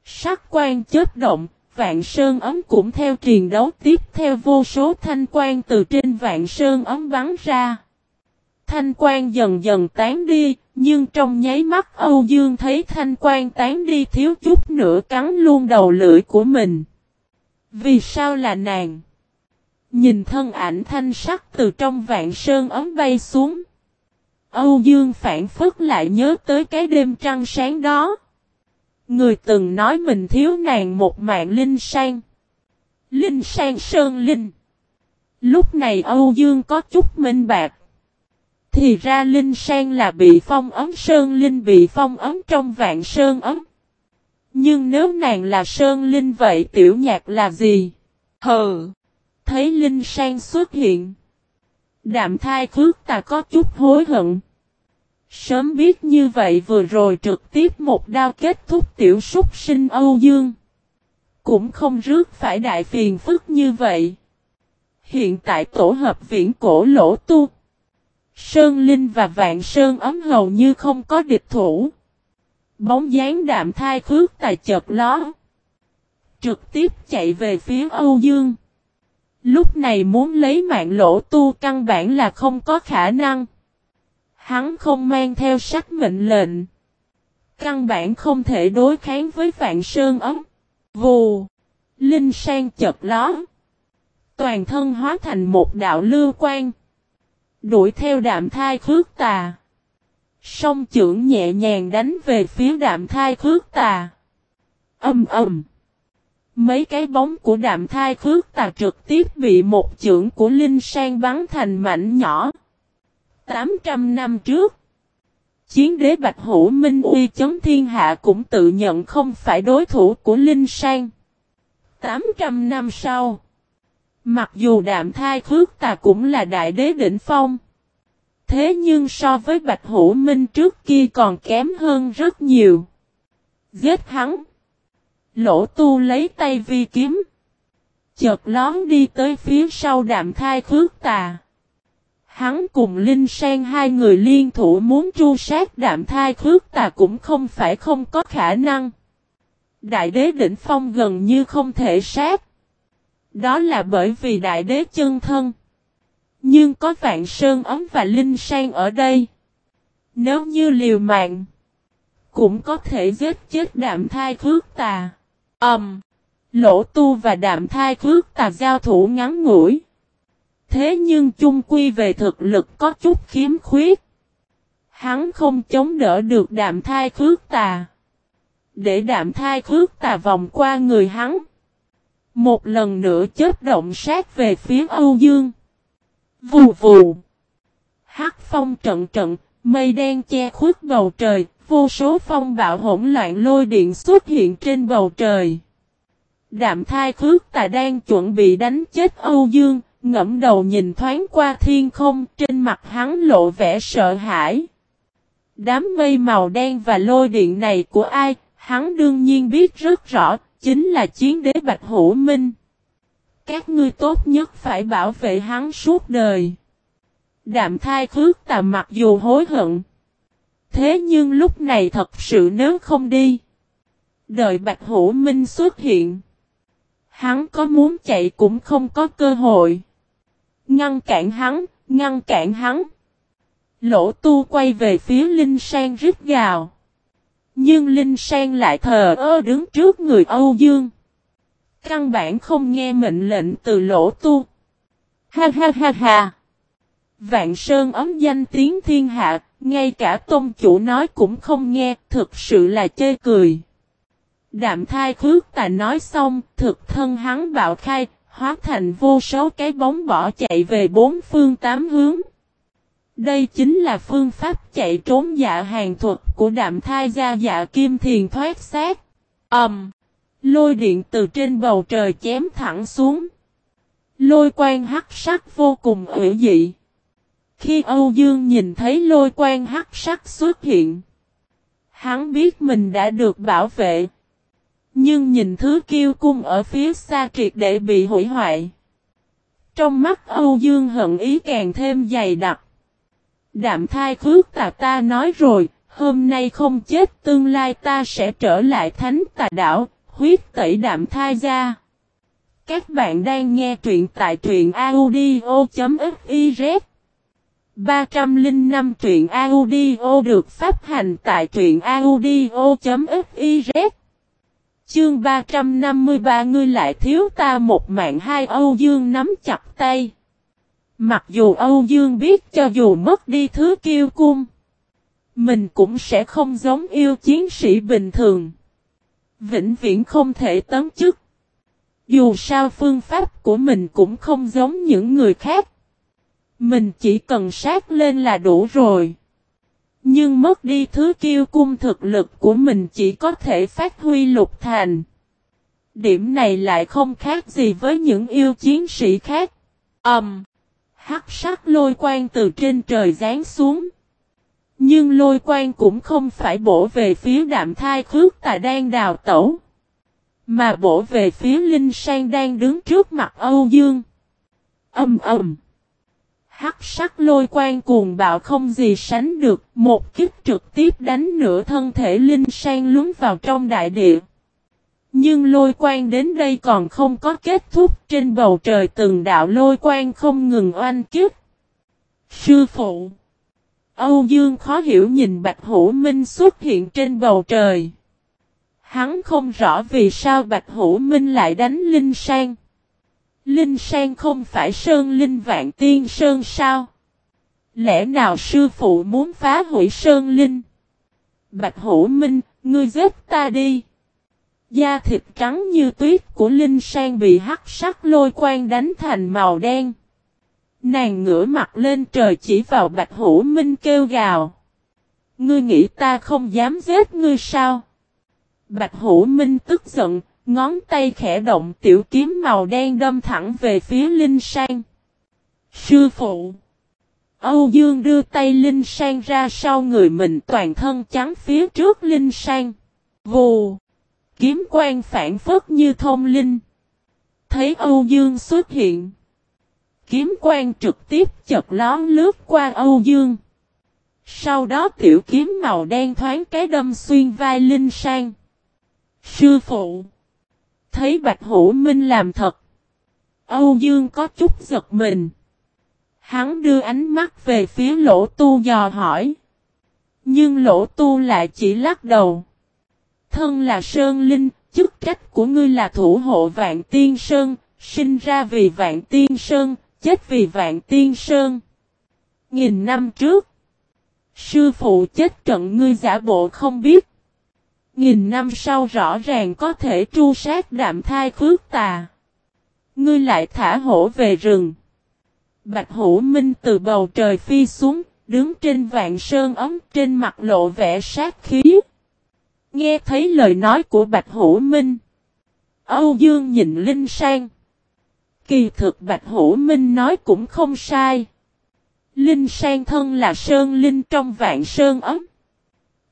[SPEAKER 1] Sắc quan chết động, vạn sơn ấm cũng theo truyền đấu tiếp theo vô số thanh quan từ trên vạn sơn ấm bắn ra. Thanh quan dần dần tán đi, nhưng trong nháy mắt Âu Dương thấy thanh quan tán đi thiếu chút nữa cắn luôn đầu lưỡi của mình. Vì sao là nàng? Nhìn thân ảnh thanh sắc từ trong vạn sơn ấm bay xuống. Âu Dương phản phất lại nhớ tới cái đêm trăng sáng đó. Người từng nói mình thiếu nàng một mạng linh sang. Linh sang sơn linh. Lúc này Âu Dương có chút minh bạc. Thì ra linh sang là bị phong ấm sơn linh bị phong ấm trong vạn sơn ấm. Nhưng nếu nàng là sơn linh vậy tiểu nhạc là gì? Hờ! Thấy linh sang xuất hiện. Đạm thai khước ta có chút hối hận. Sớm biết như vậy vừa rồi trực tiếp một đao kết thúc tiểu súc sinh Âu Dương. Cũng không rước phải đại phiền phức như vậy. Hiện tại tổ hợp viễn cổ lỗ tu. Sơn Linh và Vạn Sơn ấm hầu như không có địch thủ. Bóng dáng đạm thai khước tài chợt ló. Trực tiếp chạy về phía Âu Dương. Lúc này muốn lấy mạng lỗ tu căn bản là không có khả năng. Hắn không mang theo sắc mệnh lệnh. Căn bản không thể đối kháng với vạn sơn ấm. Vù. Linh sang chật ló. Toàn thân hóa thành một đạo lưu quan. Đuổi theo đạm thai khước tà. Song trưởng nhẹ nhàng đánh về phía đạm thai khước tà. Âm ầm. Mấy cái bóng của đạm thai khước tà trực tiếp bị một trưởng của Linh Sang bắn thành mảnh nhỏ. 800 năm trước, chiến đế Bạch Hữu Minh uy chấn thiên hạ cũng tự nhận không phải đối thủ của Linh Sang. 800 năm sau, mặc dù đạm thai khước tà cũng là đại đế đỉnh phong, thế nhưng so với Bạch Hữu Minh trước kia còn kém hơn rất nhiều. Giết hắn. Lỗ tu lấy tay vi kiếm. Chợt lón đi tới phía sau đạm thai khước tà. Hắn cùng Linh Sang hai người liên thủ muốn tru sát đạm thai khước tà cũng không phải không có khả năng. Đại đế đỉnh phong gần như không thể sát. Đó là bởi vì đại đế chân thân. Nhưng có vạn sơn ấm và Linh Sang ở đây. Nếu như liều mạng. Cũng có thể giết chết đạm thai khước tà. Ẩm. Um, lỗ tu và đạm thai khước tà giao thủ ngắn ngủi. Thế nhưng chung quy về thực lực có chút khiếm khuyết. Hắn không chống đỡ được đạm thai khước tà. Để đạm thai khước tà vòng qua người hắn. Một lần nữa chết động sát về phía Âu Dương. Vù vù. Hắc phong trận trận, mây đen che khuất bầu trời, vô số phong bạo hỗn loạn lôi điện xuất hiện trên bầu trời. Đạm thai khước tà đang chuẩn bị đánh chết Âu Dương, ngẫm đầu nhìn thoáng qua thiên không, trên mặt hắn lộ vẻ sợ hãi. Đám mây màu đen và lôi điện này của ai, hắn đương nhiên biết rất rõ, chính là chiến đế Bạch Hữu Minh. Các ngươi tốt nhất phải bảo vệ hắn suốt đời. Đạm thai khước tà mặc dù hối hận. Thế nhưng lúc này thật sự nếu không đi. Đợi Bạch Hữu Minh xuất hiện. Hắn có muốn chạy cũng không có cơ hội. Ngăn cản hắn, ngăn cản hắn. Lỗ tu quay về phía Linh Sang rít gào. Nhưng Linh Sang lại thờ ơ đứng trước người Âu Dương. Căn bản không nghe mệnh lệnh từ lỗ tu. Ha ha ha ha. Vạn Sơn ấm danh tiếng thiên hạ, ngay cả tôn chủ nói cũng không nghe, thực sự là chê cười. Đạm thai khước tà nói xong, thực thân hắn bạo khai, hóa thành vô số cái bóng bỏ chạy về bốn phương tám hướng. Đây chính là phương pháp chạy trốn dạ hàng thuật của đạm thai gia dạ kim thiền thoát xác. Ẩm! Um, lôi điện từ trên bầu trời chém thẳng xuống. Lôi quang hắc sắc vô cùng ủy dị. Khi Âu Dương nhìn thấy lôi quang hắc sắc xuất hiện. Hắn biết mình đã được bảo vệ. Nhưng nhìn thứ kiêu cung ở phía xa triệt để bị hủy hoại. Trong mắt Âu Dương hận ý càng thêm dày đặc. Đạm thai khước tà ta nói rồi, hôm nay không chết tương lai ta sẽ trở lại thánh tà đảo, huyết tẩy đạm thai ra. Các bạn đang nghe truyện tại truyện audio.fif 305 truyện audio được phát hành tại truyện audio.fiz Chương 353 ngươi lại thiếu ta một mạng hai Âu Dương nắm chặt tay. Mặc dù Âu Dương biết cho dù mất đi thứ kiêu cung, mình cũng sẽ không giống yêu chiến sĩ bình thường. Vĩnh viễn không thể tấn chức. Dù sao phương pháp của mình cũng không giống những người khác. Mình chỉ cần sát lên là đủ rồi. Nhưng mất đi thứ kiêu cung thực lực của mình chỉ có thể phát huy lục thành. Điểm này lại không khác gì với những yêu chiến sĩ khác. Ẩm. Um, hắc sắc lôi quang từ trên trời giáng xuống. Nhưng lôi quang cũng không phải bổ về phía đạm thai khước tà đang đào tẩu. Mà bổ về phía Linh Sang đang đứng trước mặt Âu Dương. Âm ầm. Hắc sắc lôi quang cuồng bạo không gì sánh được, một kích trực tiếp đánh nửa thân thể Linh Sang lún vào trong đại địa. Nhưng lôi quang đến đây còn không có kết thúc trên bầu trời từng đạo lôi quang không ngừng oanh kích. Sư phụ Âu Dương khó hiểu nhìn Bạch Hữu Minh xuất hiện trên bầu trời. Hắn không rõ vì sao Bạch Hữu Minh lại đánh Linh Sang. Linh Sang không phải Sơn Linh Vạn Tiên Sơn sao? Lẽ nào sư phụ muốn phá hủy Sơn Linh? Bạch Hữu Minh, ngươi giết ta đi. Da thịt trắng như tuyết của Linh Sang bị hắc sắc lôi quang đánh thành màu đen. Nàng ngửa mặt lên trời chỉ vào Bạch Hữu Minh kêu gào. Ngươi nghĩ ta không dám giết ngươi sao? Bạch Hữu Minh tức giận, ngón tay khẽ động, tiểu kiếm màu đen đâm thẳng về phía Linh Sang. Sư phụ! Âu Dương đưa tay Linh Sang ra sau người mình toàn thân trắng phía trước Linh Sang. Vù! Kiếm quang phản phất như thông linh. Thấy Âu Dương xuất hiện. Kiếm quang trực tiếp chật lón lướt qua Âu Dương. Sau đó tiểu kiếm màu đen thoáng cái đâm xuyên vai Linh Sang. Sư phụ! Thấy Bạch Hữu Minh làm thật. Âu Dương có chút giật mình. Hắn đưa ánh mắt về phía lỗ tu dò hỏi. Nhưng lỗ tu lại chỉ lắc đầu. Thân là Sơn Linh, chức trách của ngươi là thủ hộ Vạn Tiên Sơn, sinh ra vì Vạn Tiên Sơn, chết vì Vạn Tiên Sơn. Nghìn năm trước, sư phụ chết trận ngươi giả bộ không biết. Nghìn năm sau rõ ràng có thể tru sát đạm thai phước tà. Ngươi lại thả hổ về rừng. Bạch hổ minh từ bầu trời phi xuống, đứng trên vạn sơn ấm trên mặt lộ vẻ sát khí. Nghe thấy lời nói của Bạch Hữu Minh. Âu Dương nhìn Linh Sang. Kỳ thực Bạch Hữu Minh nói cũng không sai. Linh Sang thân là Sơn Linh trong vạn Sơn ấm.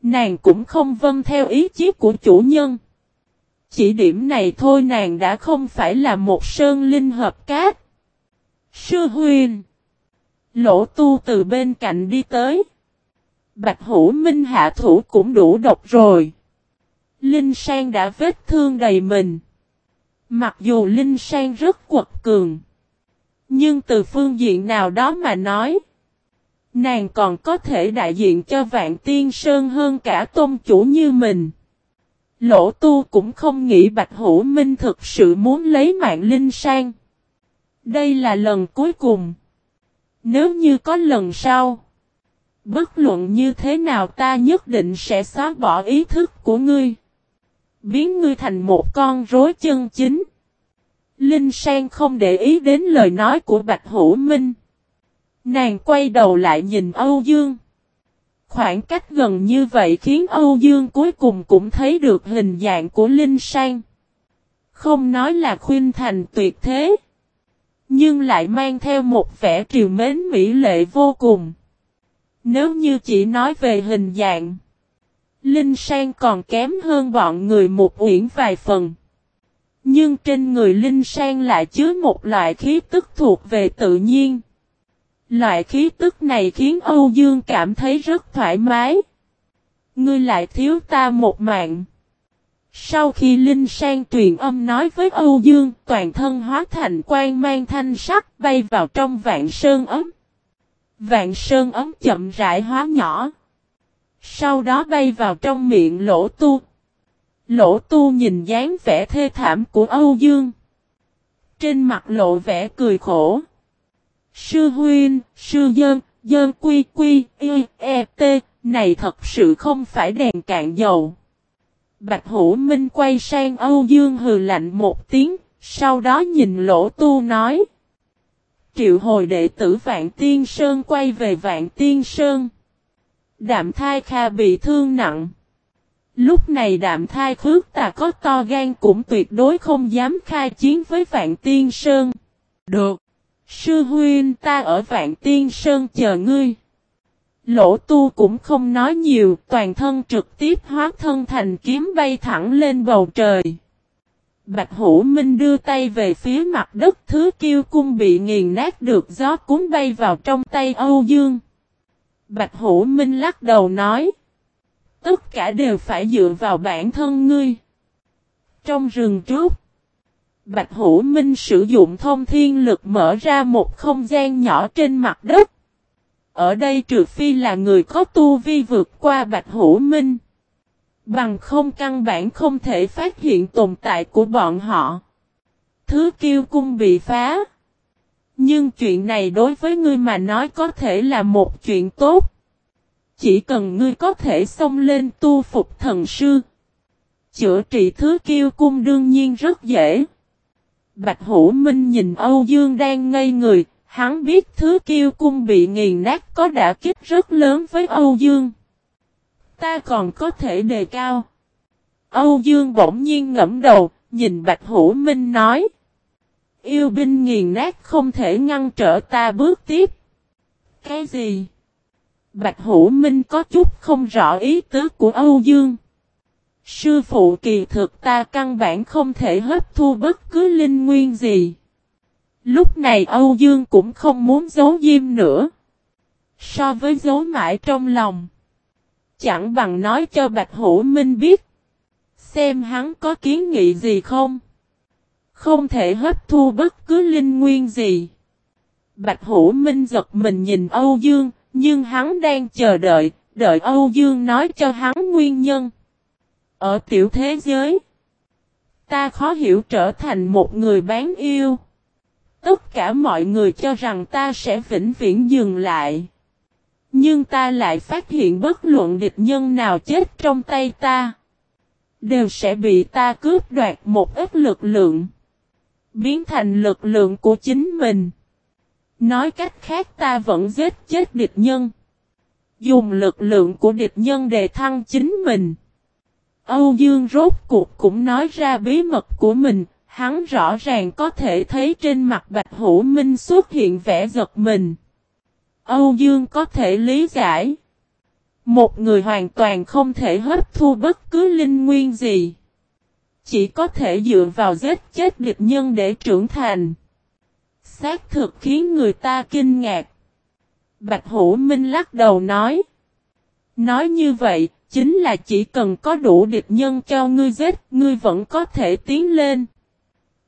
[SPEAKER 1] Nàng cũng không vâng theo ý chí của chủ nhân. Chỉ điểm này thôi nàng đã không phải là một Sơn Linh hợp cát. Sư huyền. Lỗ tu từ bên cạnh đi tới. Bạch Hữu Minh hạ thủ cũng đủ độc rồi. Linh Sang đã vết thương đầy mình. Mặc dù Linh Sang rất quật cường. Nhưng từ phương diện nào đó mà nói. Nàng còn có thể đại diện cho vạn tiên sơn hơn cả tôn chủ như mình. Lỗ tu cũng không nghĩ Bạch Hữu Minh thực sự muốn lấy mạng Linh Sang. Đây là lần cuối cùng. Nếu như có lần sau. Bất luận như thế nào ta nhất định sẽ xóa bỏ ý thức của ngươi. Biến ngươi thành một con rối chân chính. Linh Sang không để ý đến lời nói của Bạch Hữu Minh. Nàng quay đầu lại nhìn Âu Dương. Khoảng cách gần như vậy khiến Âu Dương cuối cùng cũng thấy được hình dạng của Linh Sang. Không nói là khuyên thành tuyệt thế. Nhưng lại mang theo một vẻ triều mến mỹ lệ vô cùng. Nếu như chỉ nói về hình dạng. Linh Sang còn kém hơn bọn người một uyển vài phần. Nhưng trên người Linh Sang lại chứa một loại khí tức thuộc về tự nhiên. Loại khí tức này khiến Âu Dương cảm thấy rất thoải mái. Ngươi lại thiếu ta một mạng. Sau khi Linh Sang truyền âm nói với Âu Dương, toàn thân hóa thành quan mang thanh sắc bay vào trong vạn sơn ấm. Vạn sơn ấm chậm rãi hóa nhỏ. Sau đó bay vào trong miệng lỗ tu. Lỗ tu nhìn dáng vẻ thê thảm của Âu Dương. Trên mặt lộ vẻ cười khổ. Sư huynh, sư dân, dân quy quy, y, e, t, này thật sự không phải đèn cạn dầu. Bạch Hữu Minh quay sang Âu Dương hừ lạnh một tiếng, sau đó nhìn lỗ tu nói. Triệu hồi đệ tử Vạn Tiên Sơn quay về Vạn Tiên Sơn. Đạm thai kha bị thương nặng. Lúc này đạm thai khước tà có to gan cũng tuyệt đối không dám khai chiến với Vạn Tiên Sơn. Được. Sư huynh ta ở Vạn Tiên Sơn chờ ngươi. Lỗ tu cũng không nói nhiều, toàn thân trực tiếp hóa thân thành kiếm bay thẳng lên bầu trời. Bạch Hữu Minh đưa tay về phía mặt đất thứ kiêu cung bị nghiền nát được gió cuốn bay vào trong tay Âu Dương. Bạch Hữu Minh lắc đầu nói. Tất cả đều phải dựa vào bản thân ngươi. Trong rừng trúc. Bạch Hữu Minh sử dụng thông thiên lực mở ra một không gian nhỏ trên mặt đất. Ở đây trừ phi là người có tu vi vượt qua Bạch Hữu Minh. Bằng không căn bản không thể phát hiện tồn tại của bọn họ. Thứ kiêu cung bị phá. Nhưng chuyện này đối với ngươi mà nói có thể là một chuyện tốt. Chỉ cần ngươi có thể xông lên tu phục thần sư. Chữa trị thứ kiêu cung đương nhiên rất dễ. Bạch Hữu Minh nhìn Âu Dương đang ngây người, hắn biết thứ kiêu cung bị nghiền nát có đả kích rất lớn với Âu Dương. Ta còn có thể đề cao. Âu Dương bỗng nhiên ngẫm đầu, nhìn Bạch Hữu Minh nói. Yêu binh nghiền nát không thể ngăn trở ta bước tiếp. Cái gì? Bạch Hữu Minh có chút không rõ ý tứ của Âu Dương. Sư phụ kỳ thực ta căn bản không thể hấp thu bất cứ linh nguyên gì. Lúc này Âu Dương cũng không muốn giấu diêm nữa. So với giấu mãi trong lòng. Chẳng bằng nói cho Bạch Hữu Minh biết. Xem hắn có kiến nghị gì không. Không thể hấp thu bất cứ linh nguyên gì. Bạch Hữu Minh giật mình nhìn Âu Dương, nhưng hắn đang chờ đợi, đợi Âu Dương nói cho hắn nguyên nhân. Ở tiểu thế giới, ta khó hiểu trở thành một người bán yêu. Tất cả mọi người cho rằng ta sẽ vĩnh viễn dừng lại. Nhưng ta lại phát hiện bất luận địch nhân nào chết trong tay ta. Đều sẽ bị ta cướp đoạt một ít lực lượng. Biến thành lực lượng của chính mình. Nói cách khác ta vẫn giết chết địch nhân. Dùng lực lượng của địch nhân để thăng chính mình. Âu Dương rốt cuộc cũng nói ra bí mật của mình, hắn rõ ràng có thể thấy trên mặt Bạch Hữu Minh xuất hiện vẻ giật mình. Âu Dương có thể lý giải. Một người hoàn toàn không thể hấp thu bất cứ linh nguyên gì. Chỉ có thể dựa vào giết chết địch nhân để trưởng thành. Xác thực khiến người ta kinh ngạc. Bạch Hữu Minh lắc đầu nói. Nói như vậy, chính là chỉ cần có đủ địch nhân cho ngươi giết, ngươi vẫn có thể tiến lên.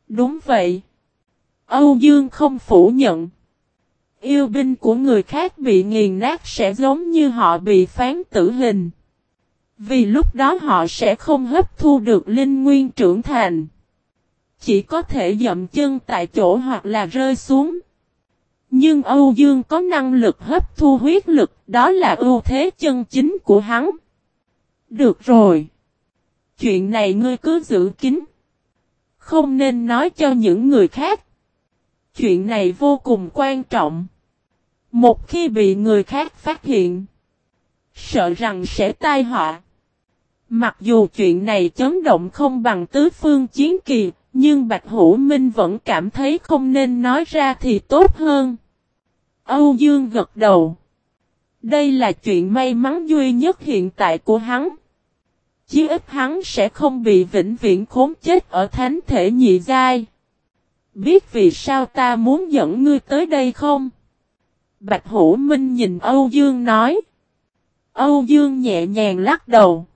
[SPEAKER 1] Đúng vậy. Âu Dương không phủ nhận. Yêu binh của người khác bị nghiền nát sẽ giống như họ bị phán tử hình. Vì lúc đó họ sẽ không hấp thu được linh nguyên trưởng thành. Chỉ có thể dậm chân tại chỗ hoặc là rơi xuống. Nhưng Âu Dương có năng lực hấp thu huyết lực, đó là ưu thế chân chính của hắn. Được rồi. Chuyện này ngươi cứ giữ kín. Không nên nói cho những người khác. Chuyện này vô cùng quan trọng. Một khi bị người khác phát hiện, sợ rằng sẽ tai họa. Mặc dù chuyện này chấn động không bằng tứ phương chiến kỳ, nhưng Bạch Hữu Minh vẫn cảm thấy không nên nói ra thì tốt hơn. Âu Dương gật đầu. Đây là chuyện may mắn duy nhất hiện tại của hắn. Chí ít hắn sẽ không bị vĩnh viễn khốn chết ở thánh thể nhị giai. Biết vì sao ta muốn dẫn ngươi tới đây không? Bạch Hữu Minh nhìn Âu Dương nói. Âu Dương nhẹ nhàng lắc đầu.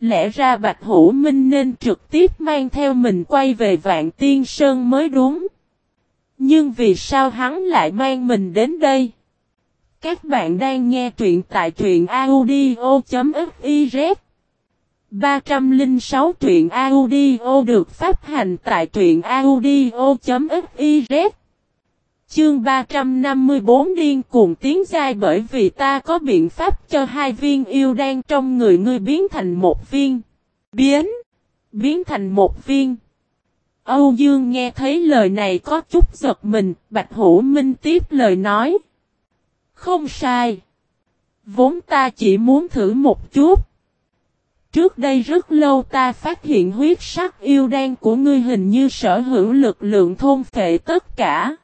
[SPEAKER 1] Lẽ ra Bạch Hữu Minh nên trực tiếp mang theo mình quay về Vạn Tiên Sơn mới đúng. Nhưng vì sao hắn lại mang mình đến đây? Các bạn đang nghe truyện tại truyện audio.fiz 306 truyện audio được phát hành tại truyện audio.fiz Chương 354 điên cuồng tiếng dai bởi vì ta có biện pháp cho hai viên yêu đang trong người ngươi biến thành một viên. Biến. Biến thành một viên. Âu Dương nghe thấy lời này có chút giật mình, Bạch Hữu Minh tiếp lời nói. Không sai. Vốn ta chỉ muốn thử một chút. Trước đây rất lâu ta phát hiện huyết sắc yêu đen của ngươi hình như sở hữu lực lượng thôn phệ tất cả.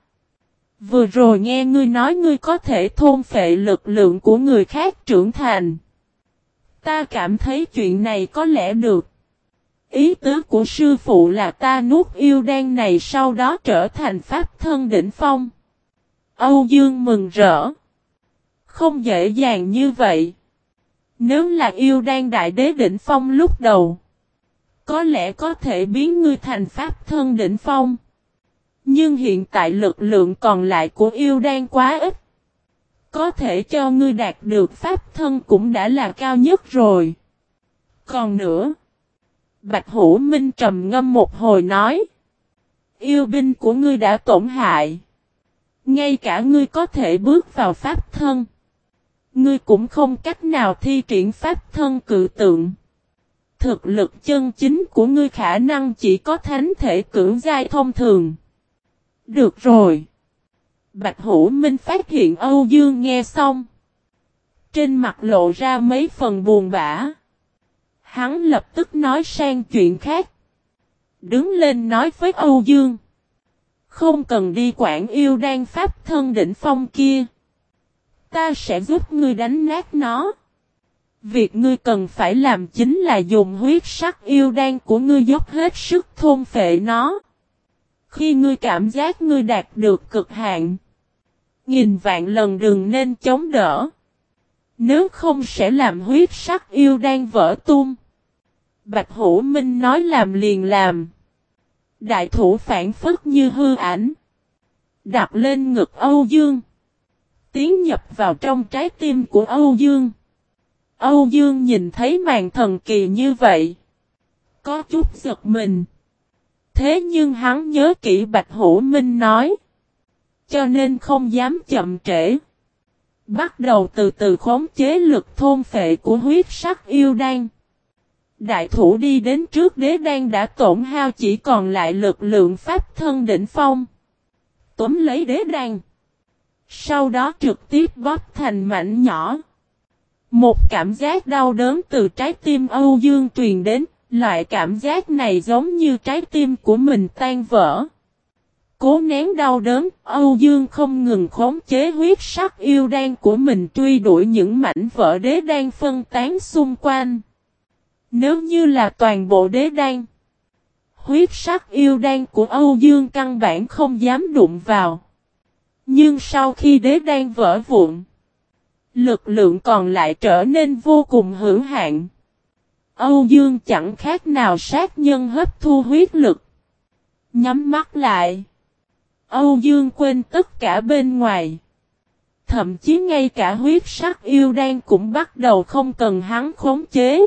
[SPEAKER 1] Vừa rồi nghe ngươi nói ngươi có thể thôn phệ lực lượng của người khác trưởng thành. Ta cảm thấy chuyện này có lẽ được. Ý tứ của sư phụ là ta nuốt yêu đen này sau đó trở thành pháp thân đỉnh phong. Âu Dương mừng rỡ. Không dễ dàng như vậy. Nếu là yêu đan đại đế đỉnh phong lúc đầu. Có lẽ có thể biến ngươi thành pháp thân đỉnh phong. Nhưng hiện tại lực lượng còn lại của yêu đan quá ít. Có thể cho ngươi đạt được pháp thân cũng đã là cao nhất rồi. Còn nữa. Bạch Hữu Minh trầm ngâm một hồi nói. Yêu binh của ngươi đã tổn hại. Ngay cả ngươi có thể bước vào pháp thân. Ngươi cũng không cách nào thi triển pháp thân cự tượng. Thực lực chân chính của ngươi khả năng chỉ có thánh thể cưỡng giai thông thường. Được rồi. Bạch Hữu Minh phát hiện Âu Dương nghe xong. Trên mặt lộ ra mấy phần buồn bã. Hắn lập tức nói sang chuyện khác. Đứng lên nói với Âu Dương. Không cần đi quản yêu đan pháp thân đỉnh phong kia. Ta sẽ giúp ngươi đánh nát nó. Việc ngươi cần phải làm chính là dùng huyết sắc yêu đan của ngươi dốc hết sức thôn phệ nó. Khi ngươi cảm giác ngươi đạt được cực hạn. Nghìn vạn lần đừng nên chống đỡ. Nếu không sẽ làm huyết sắc yêu đan vỡ tung. Bạch Hữu Minh nói làm liền làm. Đại thủ phản phất như hư ảnh. Đặt lên ngực Âu Dương. Tiến nhập vào trong trái tim của Âu Dương. Âu Dương nhìn thấy màn thần kỳ như vậy. Có chút giật mình. Thế nhưng hắn nhớ kỹ Bạch Hữu Minh nói. Cho nên không dám chậm trễ. Bắt đầu từ từ khống chế lực thôn phệ của huyết sắc yêu đan. Đại thủ đi đến trước đế đan đã tổn hao chỉ còn lại lực lượng pháp thân đỉnh phong. Tóm lấy đế đan. Sau đó trực tiếp bóp thành mảnh nhỏ. Một cảm giác đau đớn từ trái tim Âu Dương truyền đến, loại cảm giác này giống như trái tim của mình tan vỡ. Cố nén đau đớn, Âu Dương không ngừng khống chế huyết sắc yêu đan của mình truy đuổi những mảnh vỡ đế đan phân tán xung quanh. Nếu như là toàn bộ đế đan, huyết sắc yêu đan của Âu Dương căn bản không dám đụng vào. Nhưng sau khi đế đan vỡ vụn, lực lượng còn lại trở nên vô cùng hữu hạn. Âu Dương chẳng khác nào sát nhân hấp thu huyết lực. Nhắm mắt lại. Âu Dương quên tất cả bên ngoài. Thậm chí ngay cả huyết sắc yêu đan cũng bắt đầu không cần hắn khống chế.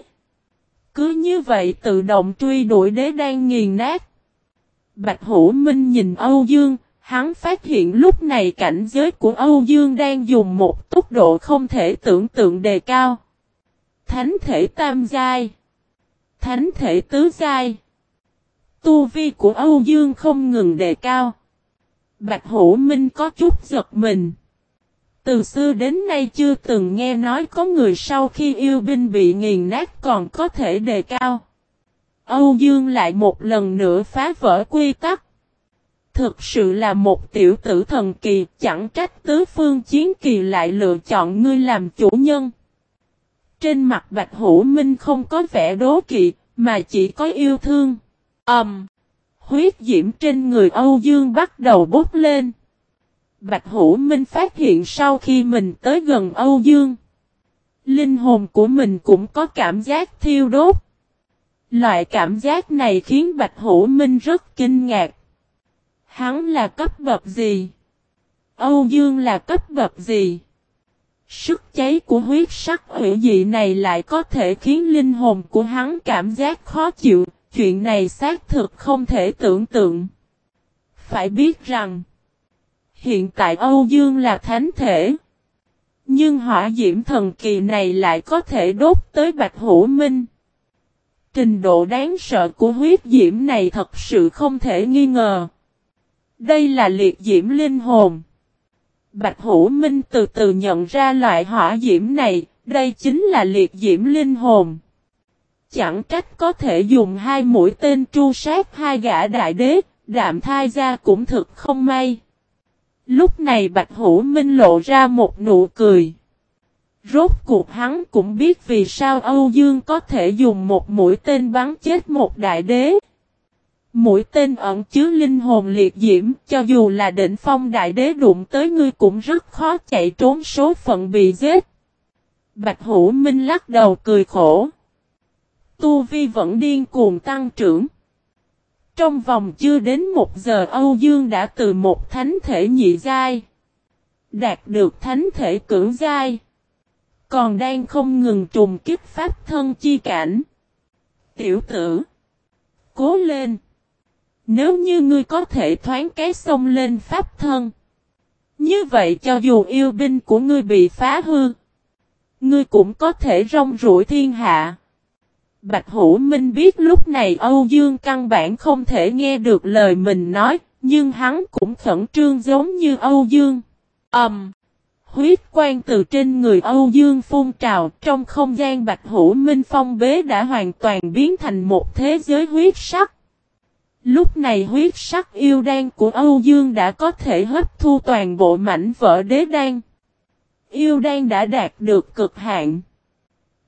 [SPEAKER 1] Cứ như vậy tự động truy đuổi đế đan nghiền nát. Bạch Hữu Minh nhìn Âu Dương, hắn phát hiện lúc này cảnh giới của Âu Dương đang dùng một tốc độ không thể tưởng tượng đề cao. Thánh thể tam giai. Thánh thể tứ giai. Tu vi của Âu Dương không ngừng đề cao. Bạch Hữu Minh có chút giật mình. Từ xưa đến nay chưa từng nghe nói có người sau khi yêu binh bị nghiền nát còn có thể đề cao. Âu Dương lại một lần nữa phá vỡ quy tắc. Thực sự là một tiểu tử thần kỳ, chẳng trách tứ phương chiến kỳ lại lựa chọn ngươi làm chủ nhân. Trên mặt Bạch Hữu Minh không có vẻ đố kỵ, mà chỉ có yêu thương. Ầm. Um, huyết diễm trên người Âu Dương bắt đầu bốc lên. Bạch Hữu Minh phát hiện sau khi mình tới gần Âu Dương. Linh hồn của mình cũng có cảm giác thiêu đốt. Loại cảm giác này khiến Bạch Hữu Minh rất kinh ngạc. Hắn là cấp bậc gì? Âu Dương là cấp bậc gì? Sức cháy của huyết sắc hủy dị này lại có thể khiến linh hồn của hắn cảm giác khó chịu, chuyện này xác thực không thể tưởng tượng. Phải biết rằng, hiện tại Âu Dương là thánh thể. Nhưng hỏa diễm thần kỳ này lại có thể đốt tới Bạch Hữu Minh. Trình độ đáng sợ của huyết diễm này thật sự không thể nghi ngờ. Đây là liệt diễm linh hồn. Bạch Hữu Minh từ từ nhận ra loại hỏa diễm này, đây chính là liệt diễm linh hồn. Chẳng trách có thể dùng hai mũi tên tru sát hai gã đại đế, đạm thai ra cũng thực không may. Lúc này Bạch Hữu Minh lộ ra một nụ cười. Rốt cuộc hắn cũng biết vì sao Âu Dương có thể dùng một mũi tên bắn chết một đại đế. Mũi tên ẩn chứa linh hồn liệt diễm, cho dù là đỉnh phong đại đế đụng tới ngươi cũng rất khó chạy trốn số phận bị giết. Bạch Hữu Minh lắc đầu cười khổ. Tu Vi vẫn điên cuồng tăng trưởng. Trong vòng chưa đến một giờ Âu Dương đã từ một thánh thể nhị giai. Đạt được thánh thể cưỡng giai. Còn đang không ngừng trùng kích pháp thân chi cảnh. Tiểu tử. Cố lên. Nếu như ngươi có thể thoáng cái sông lên pháp thân. Như vậy cho dù yêu binh của ngươi bị phá hư. Ngươi cũng có thể rong rủi thiên hạ. Bạch Hữu Minh biết lúc này Âu Dương căn bản không thể nghe được lời mình nói, nhưng hắn cũng khẩn trương giống như Âu Dương. Ầm. Um, huyết quang từ trên người Âu Dương phun trào, trong không gian Bạch Hữu Minh phong bế đã hoàn toàn biến thành một thế giới huyết sắc. Lúc này huyết sắc yêu đan của Âu Dương đã có thể hấp thu toàn bộ mảnh vỡ đế đan. Yêu đan đã đạt được cực hạn.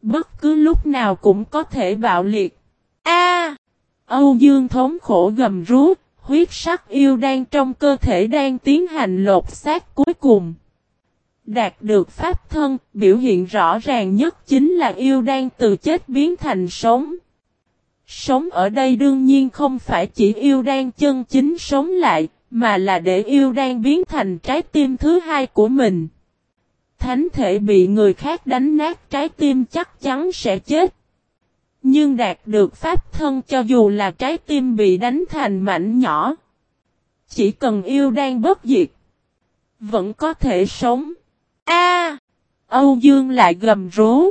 [SPEAKER 1] Bất cứ lúc nào cũng có thể bạo liệt. A! Âu Dương thống khổ gầm rú, huyết sắc yêu đan trong cơ thể đang tiến hành lột xác cuối cùng. Đạt được pháp thân, biểu hiện rõ ràng nhất chính là yêu đan từ chết biến thành sống. Sống ở đây đương nhiên không phải chỉ yêu đan chân chính sống lại, mà là để yêu đan biến thành trái tim thứ hai của mình. Thánh thể bị người khác đánh nát trái tim chắc chắn sẽ chết. Nhưng đạt được pháp thân cho dù là trái tim bị đánh thành mảnh nhỏ. Chỉ cần yêu đan bất diệt. Vẫn có thể sống. A, Âu Dương lại gầm rú.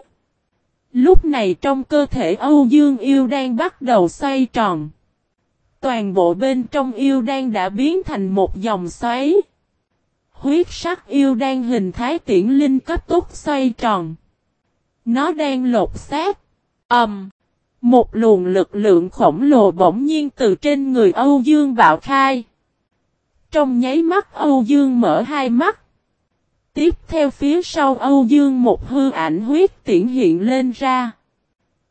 [SPEAKER 1] Lúc này trong cơ thể Âu Dương yêu đang bắt đầu xoay tròn. Toàn bộ bên trong yêu đan đã biến thành một dòng xoáy. Huyết sắc yêu đan hình thái tiễn linh cấp tốc xoay tròn. Nó đang lột xác. Ầm. Um, một luồng lực lượng khổng lồ bỗng nhiên từ trên người Âu Dương bạo khai. Trong nháy mắt Âu Dương mở hai mắt. Tiếp theo phía sau Âu Dương một hư ảnh huyết tiễn hiện lên ra.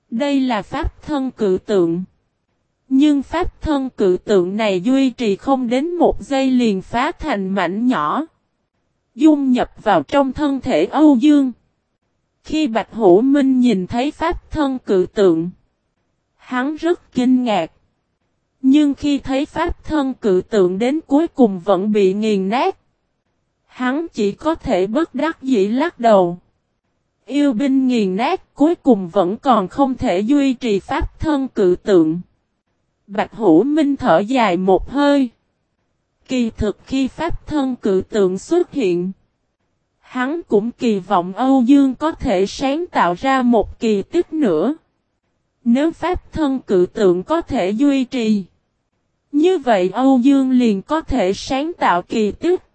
[SPEAKER 1] Đây là pháp thân cự tượng. Nhưng pháp thân cự tượng này duy trì không đến một giây liền phá thành mảnh nhỏ. Dung nhập vào trong thân thể Âu Dương. Khi Bạch Hữu Minh nhìn thấy pháp thân cự tượng, hắn rất kinh ngạc. Nhưng khi thấy pháp thân cự tượng đến cuối cùng vẫn bị nghiền nát, hắn chỉ có thể bất đắc dĩ lắc đầu. Yêu binh nghiền nát cuối cùng vẫn còn không thể duy trì pháp thân cự tượng. Bạch Hữu Minh thở dài một hơi. Kỳ thực khi pháp thân cự tượng xuất hiện, hắn cũng kỳ vọng Âu Dương có thể sáng tạo ra một kỳ tích nữa. Nếu pháp thân cự tượng có thể duy trì, như vậy Âu Dương liền có thể sáng tạo kỳ tích.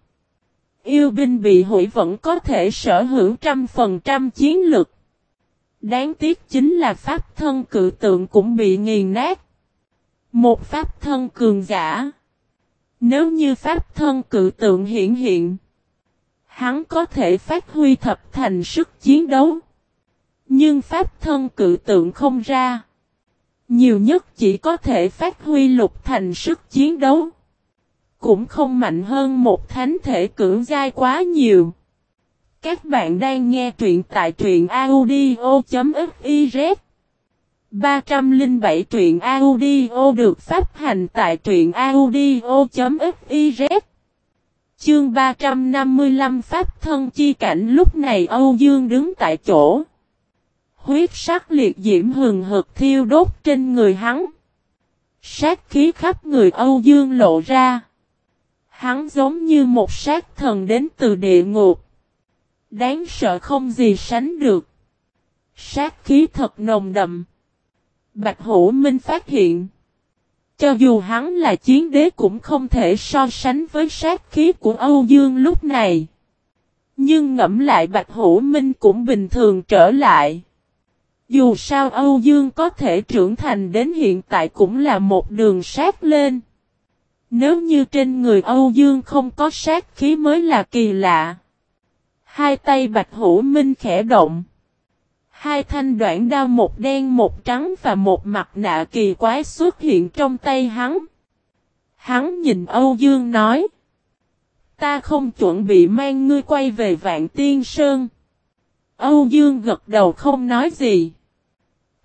[SPEAKER 1] Yêu binh bị hủy vẫn có thể sở hữu trăm phần trăm chiến lực. Đáng tiếc chính là pháp thân cự tượng cũng bị nghiền nát. Một pháp thân cường giả. Nếu như pháp thân cự tượng hiện hiện, hắn có thể phát huy thập thành sức chiến đấu. Nhưng pháp thân cự tượng không ra. Nhiều nhất chỉ có thể phát huy lục thành sức chiến đấu. Cũng không mạnh hơn một thánh thể cưỡng giai quá nhiều. Các bạn đang nghe truyện tại truyện audio.fiz 307 truyện audio được phát hành tại truyện audio.fiz Chương 355 Pháp thân chi cảnh lúc này Âu Dương đứng tại chỗ. Huyết sắc liệt diễm hừng hực thiêu đốt trên người hắn. Sát khí khắp người Âu Dương lộ ra. Hắn giống như một sát thần đến từ địa ngục. Đáng sợ không gì sánh được. Sát khí thật nồng đậm. Bạch Hữu Minh phát hiện. Cho dù hắn là chiến đế cũng không thể so sánh với sát khí của Âu Dương lúc này. Nhưng ngẫm lại Bạch Hữu Minh cũng bình thường trở lại. Dù sao Âu Dương có thể trưởng thành đến hiện tại cũng là một đường sát lên. Nếu như trên người Âu Dương không có sát khí mới là kỳ lạ. Hai tay Bạch Hữu Minh khẽ động. Hai thanh đoạn đao một đen một trắng và một mặt nạ kỳ quái xuất hiện trong tay hắn. Hắn nhìn Âu Dương nói. Ta không chuẩn bị mang ngươi quay về Vạn Tiên Sơn. Âu Dương gật đầu không nói gì.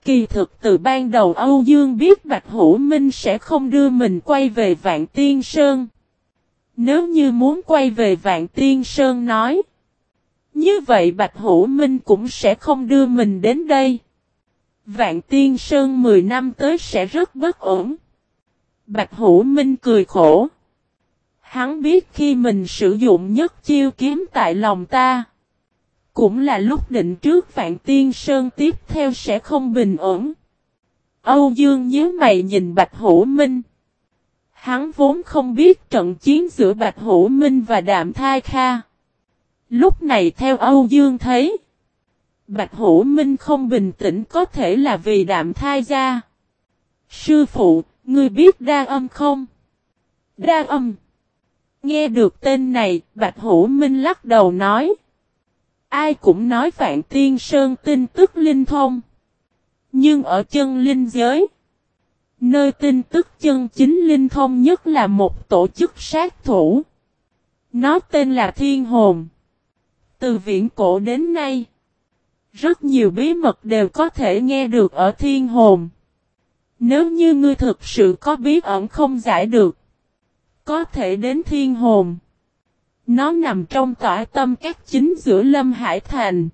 [SPEAKER 1] Kỳ thực từ ban đầu Âu Dương biết Bạch Hữu Minh sẽ không đưa mình quay về Vạn Tiên Sơn. Nếu như muốn quay về Vạn Tiên Sơn nói. Như vậy Bạch Hữu Minh cũng sẽ không đưa mình đến đây. Vạn Tiên Sơn 10 năm tới sẽ rất bất ổn. Bạch Hữu Minh cười khổ. Hắn biết khi mình sử dụng nhất chiêu kiếm tại lòng ta. Cũng là lúc định trước Vạn Tiên Sơn tiếp theo sẽ không bình ổn. Âu Dương nhớ mày nhìn Bạch Hữu Minh. Hắn vốn không biết trận chiến giữa Bạch Hữu Minh và Đạm Thai Kha. Lúc này theo Âu Dương thấy. Bạch Hữu Minh không bình tĩnh có thể là vì Đạm Thai gia. Sư phụ, ngươi biết đa âm không? Đa âm. Nghe được tên này, Bạch Hữu Minh lắc đầu nói. Ai cũng nói Vạn Tiên Sơn tin tức linh thông. Nhưng ở chân linh giới, nơi tin tức chân chính linh thông nhất là một tổ chức sát thủ. Nó tên là Thiên Hồn. Từ viễn cổ đến nay, rất nhiều bí mật đều có thể nghe được ở Thiên Hồn. Nếu như ngươi thực sự có bí ẩn không giải được, có thể đến Thiên Hồn. Nó nằm trong tỏa tâm các chính giữa Lâm Hải Thành.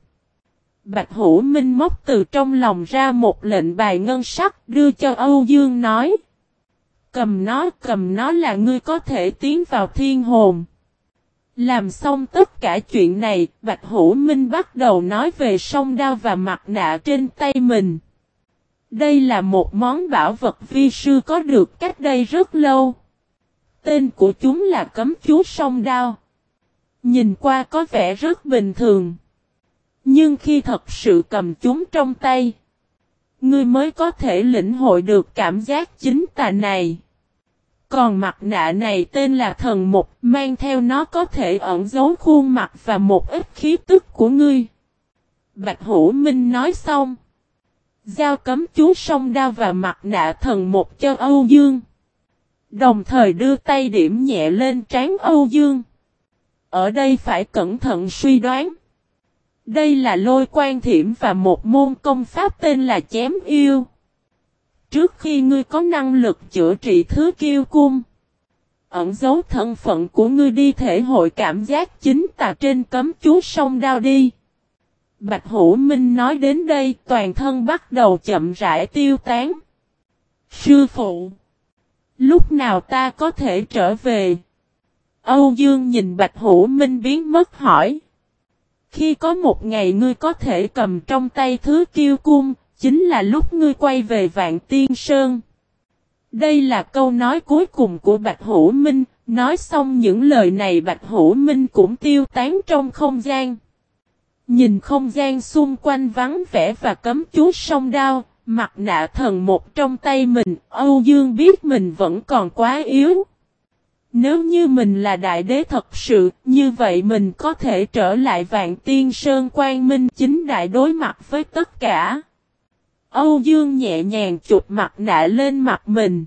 [SPEAKER 1] Bạch Hữu Minh móc từ trong lòng ra một lệnh bài ngân sắc đưa cho Âu Dương nói. Cầm nó, cầm nó là ngươi có thể tiến vào thiên hồn. Làm xong tất cả chuyện này, Bạch Hữu Minh bắt đầu nói về song đao và mặt nạ trên tay mình. Đây là một món bảo vật vi sư có được cách đây rất lâu. Tên của chúng là cấm chú song đao. Nhìn qua có vẻ rất bình thường. Nhưng khi thật sự cầm chúng trong tay, ngươi mới có thể lĩnh hội được cảm giác chính tà này. Còn mặt nạ này tên là thần mục, mang theo nó có thể ẩn giấu khuôn mặt và một ít khí tức của ngươi. Bạch Hữu Minh nói xong. Giao cấm chú song đao và mặt nạ thần mục cho Âu Dương. Đồng thời đưa tay điểm nhẹ lên trán Âu Dương. Ở đây phải cẩn thận suy đoán. Đây là lôi quan thiểm và một môn công pháp tên là chém yêu. Trước khi ngươi có năng lực chữa trị thứ kiêu cung, ẩn dấu thân phận của ngươi đi thể hội cảm giác chính tà trên cấm chú sông đao đi. Bạch Hữu Minh nói đến đây toàn thân bắt đầu chậm rãi tiêu tán. Sư phụ! Lúc nào ta có thể trở về? Âu Dương nhìn Bạch Hữu Minh biến mất hỏi. Khi có một ngày ngươi có thể cầm trong tay thứ kiêu cung, chính là lúc ngươi quay về Vạn Tiên Sơn. Đây là câu nói cuối cùng của Bạch Hữu Minh, nói xong những lời này Bạch Hữu Minh cũng tiêu tán trong không gian. Nhìn không gian xung quanh vắng vẻ và cấm chú sông đao, mặt nạ thần một trong tay mình, Âu Dương biết mình vẫn còn quá yếu. Nếu như mình là đại đế thật sự, như vậy mình có thể trở lại vạn tiên sơn quan minh chính đại đối mặt với tất cả. Âu Dương nhẹ nhàng chụp mặt nạ lên mặt mình.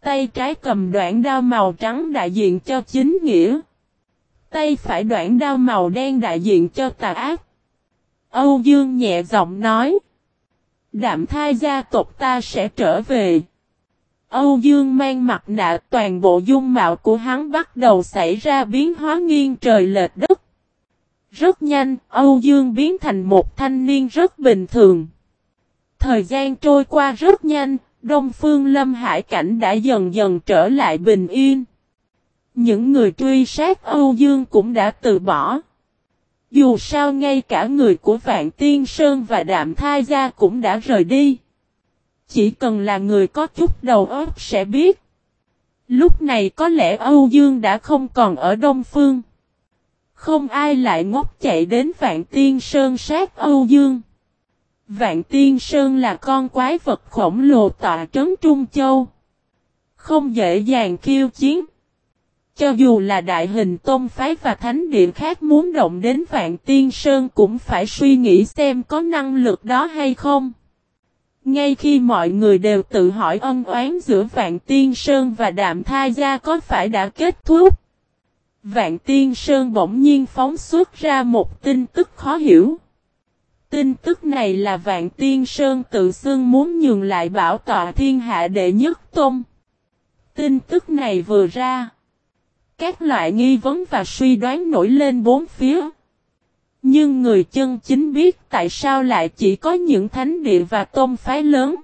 [SPEAKER 1] Tay trái cầm đoạn đao màu trắng đại diện cho chính nghĩa. Tay phải đoạn đao màu đen đại diện cho tà ác. Âu Dương nhẹ giọng nói. Đạm thai gia tộc ta sẽ trở về. Âu Dương mang mặt nạ toàn bộ dung mạo của hắn bắt đầu xảy ra biến hóa nghiêng trời lệch đất. Rất nhanh, Âu Dương biến thành một thanh niên rất bình thường. Thời gian trôi qua rất nhanh, Đông Phương Lâm Hải Cảnh đã dần dần trở lại bình yên. Những người truy sát Âu Dương cũng đã từ bỏ. Dù sao ngay cả người của Vạn Tiên Sơn và Đạm Thai Gia cũng đã rời đi. Chỉ cần là người có chút đầu óc sẽ biết. Lúc này có lẽ Âu Dương đã không còn ở Đông Phương. Không ai lại ngốc chạy đến Vạn Tiên Sơn sát Âu Dương. Vạn Tiên Sơn là con quái vật khổng lồ tọa trấn Trung Châu. Không dễ dàng khiêu chiến. Cho dù là đại hình tôn phái và thánh điện khác muốn động đến Vạn Tiên Sơn cũng phải suy nghĩ xem có năng lực đó hay không. Ngay khi mọi người đều tự hỏi ân oán giữa Vạn Tiên Sơn và Đạm Tha Gia có phải đã kết thúc. Vạn Tiên Sơn bỗng nhiên phóng xuất ra một tin tức khó hiểu. Tin tức này là Vạn Tiên Sơn tự xưng muốn nhường lại bảo tọa thiên hạ đệ nhất tôn. Tin tức này vừa ra. Các loại nghi vấn và suy đoán nổi lên bốn phía. Nhưng người chân chính biết tại sao lại chỉ có những thánh địa và tôn phái lớn.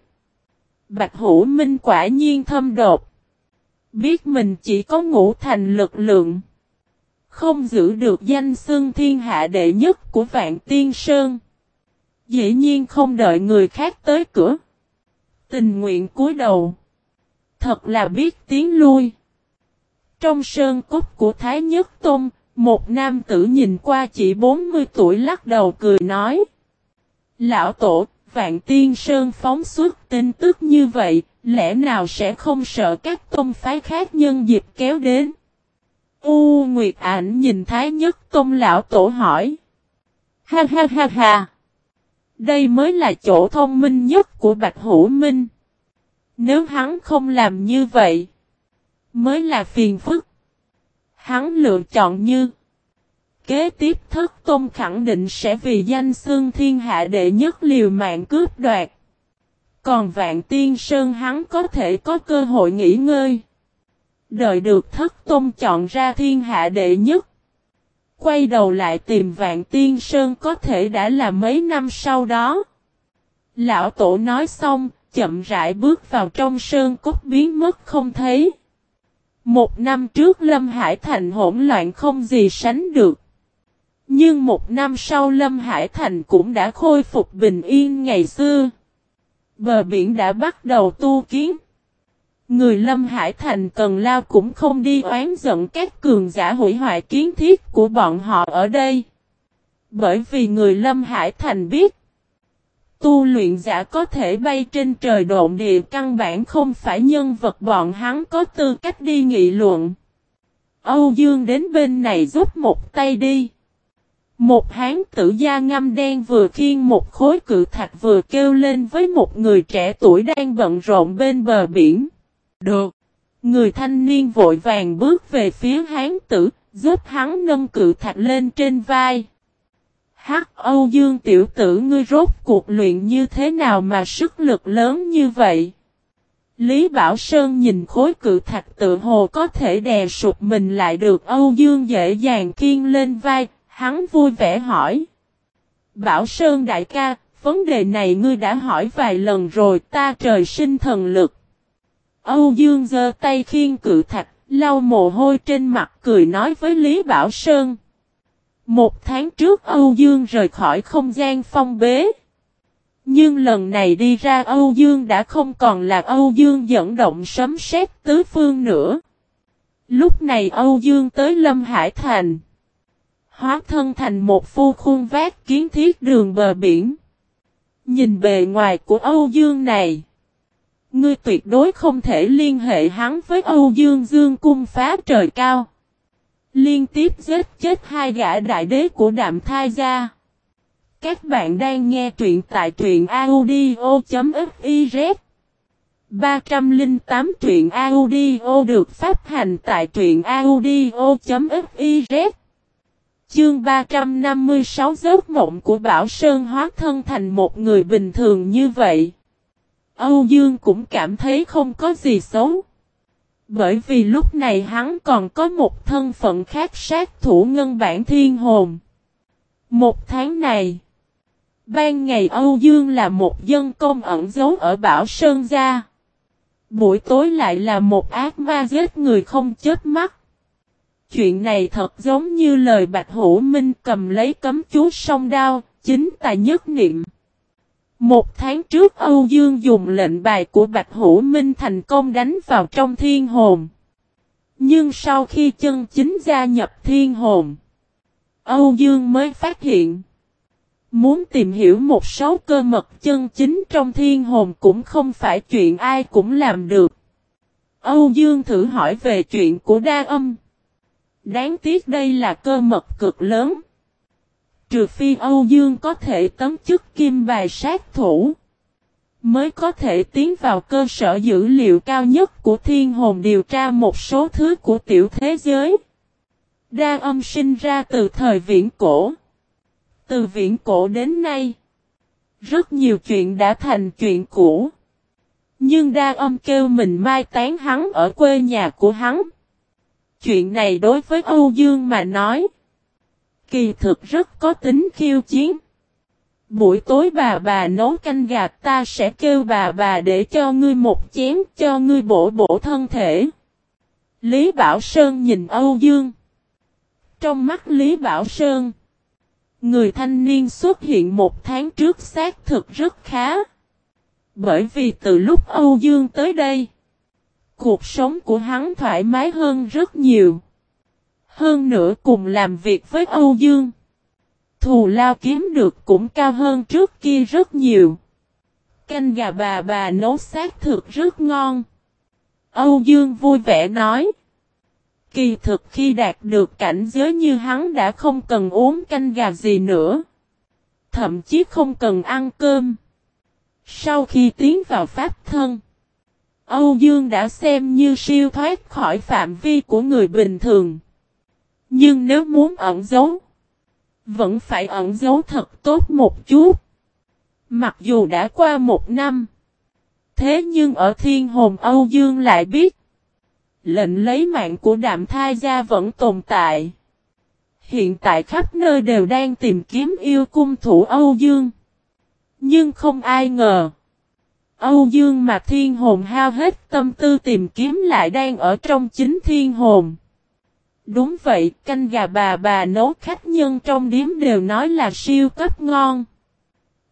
[SPEAKER 1] Bạch Hữu Minh quả nhiên thâm đột. Biết mình chỉ có ngũ thành lực lượng. Không giữ được danh xưng thiên hạ đệ nhất của Vạn Tiên Sơn. Dĩ nhiên không đợi người khác tới cửa. Tình nguyện cúi đầu. Thật là biết tiến lui. Trong sơn cốt của Thái Nhất Tôn, một nam tử nhìn qua chỉ 40 tuổi lắc đầu cười nói. Lão tổ, Vạn Tiên Sơn phóng xuất tin tức như vậy, lẽ nào sẽ không sợ các tôn phái khác nhân dịp kéo đến? U Nguyệt Ảnh nhìn Thái Nhất Tôn lão tổ hỏi. Ha ha ha ha. Đây mới là chỗ thông minh nhất của Bạch Hữu Minh. Nếu hắn không làm như vậy, mới là phiền phức. Hắn lựa chọn như Kế tiếp thất tôn khẳng định sẽ vì danh xương thiên hạ đệ nhất liều mạng cướp đoạt. Còn vạn tiên sơn hắn có thể có cơ hội nghỉ ngơi. Đợi được thất tôn chọn ra thiên hạ đệ nhất. Quay đầu lại tìm vạn tiên sơn có thể đã là mấy năm sau đó. Lão tổ nói xong, chậm rãi bước vào trong sơn cốt biến mất không thấy. Một năm trước Lâm Hải Thành hỗn loạn không gì sánh được. Nhưng một năm sau Lâm Hải Thành cũng đã khôi phục bình yên ngày xưa. Bờ biển đã bắt đầu tu kiến. Người Lâm Hải Thành cần lao cũng không đi oán giận các cường giả hủy hoại kiến thiết của bọn họ ở đây. Bởi vì người Lâm Hải Thành biết, tu luyện giả có thể bay trên trời độn địa căn bản không phải nhân vật bọn hắn có tư cách đi nghị luận. Âu Dương đến bên này giúp một tay đi. Một hán tử da ngâm đen vừa khiên một khối cự thạch vừa kêu lên với một người trẻ tuổi đang bận rộn bên bờ biển. Được. Người thanh niên vội vàng bước về phía hán tử, giúp hắn nâng cự thạch lên trên vai. Hắc Âu Dương tiểu tử ngươi rốt cuộc luyện như thế nào mà sức lực lớn như vậy? Lý Bảo Sơn nhìn khối cự thạch tự hồ có thể đè sụp mình lại được Âu Dương dễ dàng kiên lên vai, hắn vui vẻ hỏi. Bảo Sơn đại ca, vấn đề này ngươi đã hỏi vài lần rồi ta trời sinh thần lực. Âu Dương giơ tay khiên cự thạch, lau mồ hôi trên mặt cười nói với Lý Bảo Sơn. Một tháng trước Âu Dương rời khỏi không gian phong bế. Nhưng lần này đi ra Âu Dương đã không còn là Âu Dương dẫn động sấm sét tứ phương nữa. Lúc này Âu Dương tới Lâm Hải Thành. Hóa thân thành một phu khuôn vác kiến thiết đường bờ biển. Nhìn bề ngoài của Âu Dương này. Ngươi tuyệt đối không thể liên hệ hắn với Âu Dương Dương cung phá trời cao. Liên tiếp giết chết hai gã đại đế của đạm thai gia. Các bạn đang nghe truyện tại truyện audio.fiz 308 truyện audio được phát hành tại truyện audio.fiz Chương 356 giấc mộng của Bảo Sơn hóa thân thành một người bình thường như vậy. Âu Dương cũng cảm thấy không có gì xấu. Bởi vì lúc này hắn còn có một thân phận khác sát thủ ngân bản thiên hồn. Một tháng này, ban ngày Âu Dương là một dân công ẩn giấu ở Bảo Sơn Gia. Buổi tối lại là một ác ma giết người không chết mắt. Chuyện này thật giống như lời Bạch Hữu Minh cầm lấy cấm chú song đao, chính tài nhất niệm. Một tháng trước Âu Dương dùng lệnh bài của Bạch Hữu Minh thành công đánh vào trong thiên hồn. Nhưng sau khi chân chính gia nhập thiên hồn, Âu Dương mới phát hiện. Muốn tìm hiểu một số cơ mật chân chính trong thiên hồn cũng không phải chuyện ai cũng làm được. Âu Dương thử hỏi về chuyện của đa âm. Đáng tiếc đây là cơ mật cực lớn. Trừ phi Âu Dương có thể tấm chức kim bài sát thủ. Mới có thể tiến vào cơ sở dữ liệu cao nhất của thiên hồn điều tra một số thứ của tiểu thế giới. Đa âm sinh ra từ thời viễn cổ. Từ viễn cổ đến nay. Rất nhiều chuyện đã thành chuyện cũ. Nhưng đa âm kêu mình mai tán hắn ở quê nhà của hắn. Chuyện này đối với Âu Dương mà nói. Kỳ thực rất có tính khiêu chiến. Buổi tối bà bà nấu canh gà, ta sẽ kêu bà bà để cho ngươi một chén, cho ngươi bổ bổ thân thể. Lý Bảo Sơn nhìn Âu Dương. Trong mắt Lý Bảo Sơn. Người thanh niên xuất hiện một tháng trước xác thực rất khá. Bởi vì từ lúc Âu Dương tới đây. Cuộc sống của hắn thoải mái hơn rất nhiều. Hơn nữa cùng làm việc với Âu Dương. Thù lao kiếm được cũng cao hơn trước kia rất nhiều. Canh gà bà bà nấu xác thực rất ngon. Âu Dương vui vẻ nói. Kỳ thực khi đạt được cảnh giới như hắn đã không cần uống canh gà gì nữa. Thậm chí không cần ăn cơm. Sau khi tiến vào pháp thân. Âu Dương đã xem như siêu thoát khỏi phạm vi của người bình thường. Nhưng nếu muốn ẩn giấu, vẫn phải ẩn giấu thật tốt một chút. Mặc dù đã qua một năm, thế nhưng ở thiên hồn Âu Dương lại biết, lệnh lấy mạng của đạm thai gia vẫn tồn tại. Hiện tại khắp nơi đều đang tìm kiếm yêu cung thủ Âu Dương. Nhưng không ai ngờ. Âu Dương mà thiên hồn hao hết tâm tư tìm kiếm lại đang ở trong chính thiên hồn. Đúng vậy, canh gà bà bà nấu khách nhân trong điếm đều nói là siêu cấp ngon.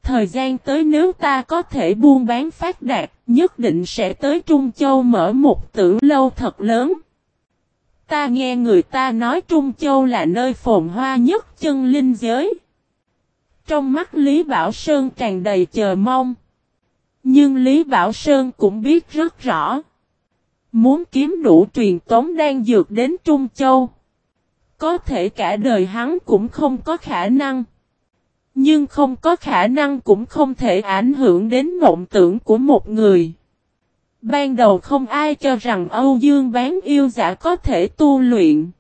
[SPEAKER 1] Thời gian tới nếu ta có thể buôn bán phát đạt, nhất định sẽ tới Trung Châu mở một tử lâu thật lớn. Ta nghe người ta nói Trung Châu là nơi phồn hoa nhất chân linh giới. Trong mắt Lý Bảo Sơn tràn đầy chờ mong. Nhưng Lý Bảo Sơn cũng biết rất rõ. Muốn kiếm đủ truyền tống đang dược đến Trung Châu. Có thể cả đời hắn cũng không có khả năng. Nhưng không có khả năng cũng không thể ảnh hưởng đến mộng tưởng của một người. Ban đầu không ai cho rằng Âu Dương bán yêu giả có thể tu luyện.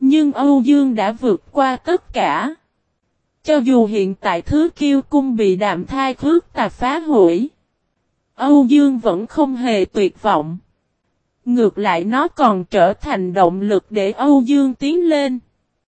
[SPEAKER 1] Nhưng Âu Dương đã vượt qua tất cả. Cho dù hiện tại thứ kiêu cung bị đạm thai khước tà phá hủy. Âu Dương vẫn không hề tuyệt vọng. Ngược lại nó còn trở thành động lực để Âu Dương tiến lên.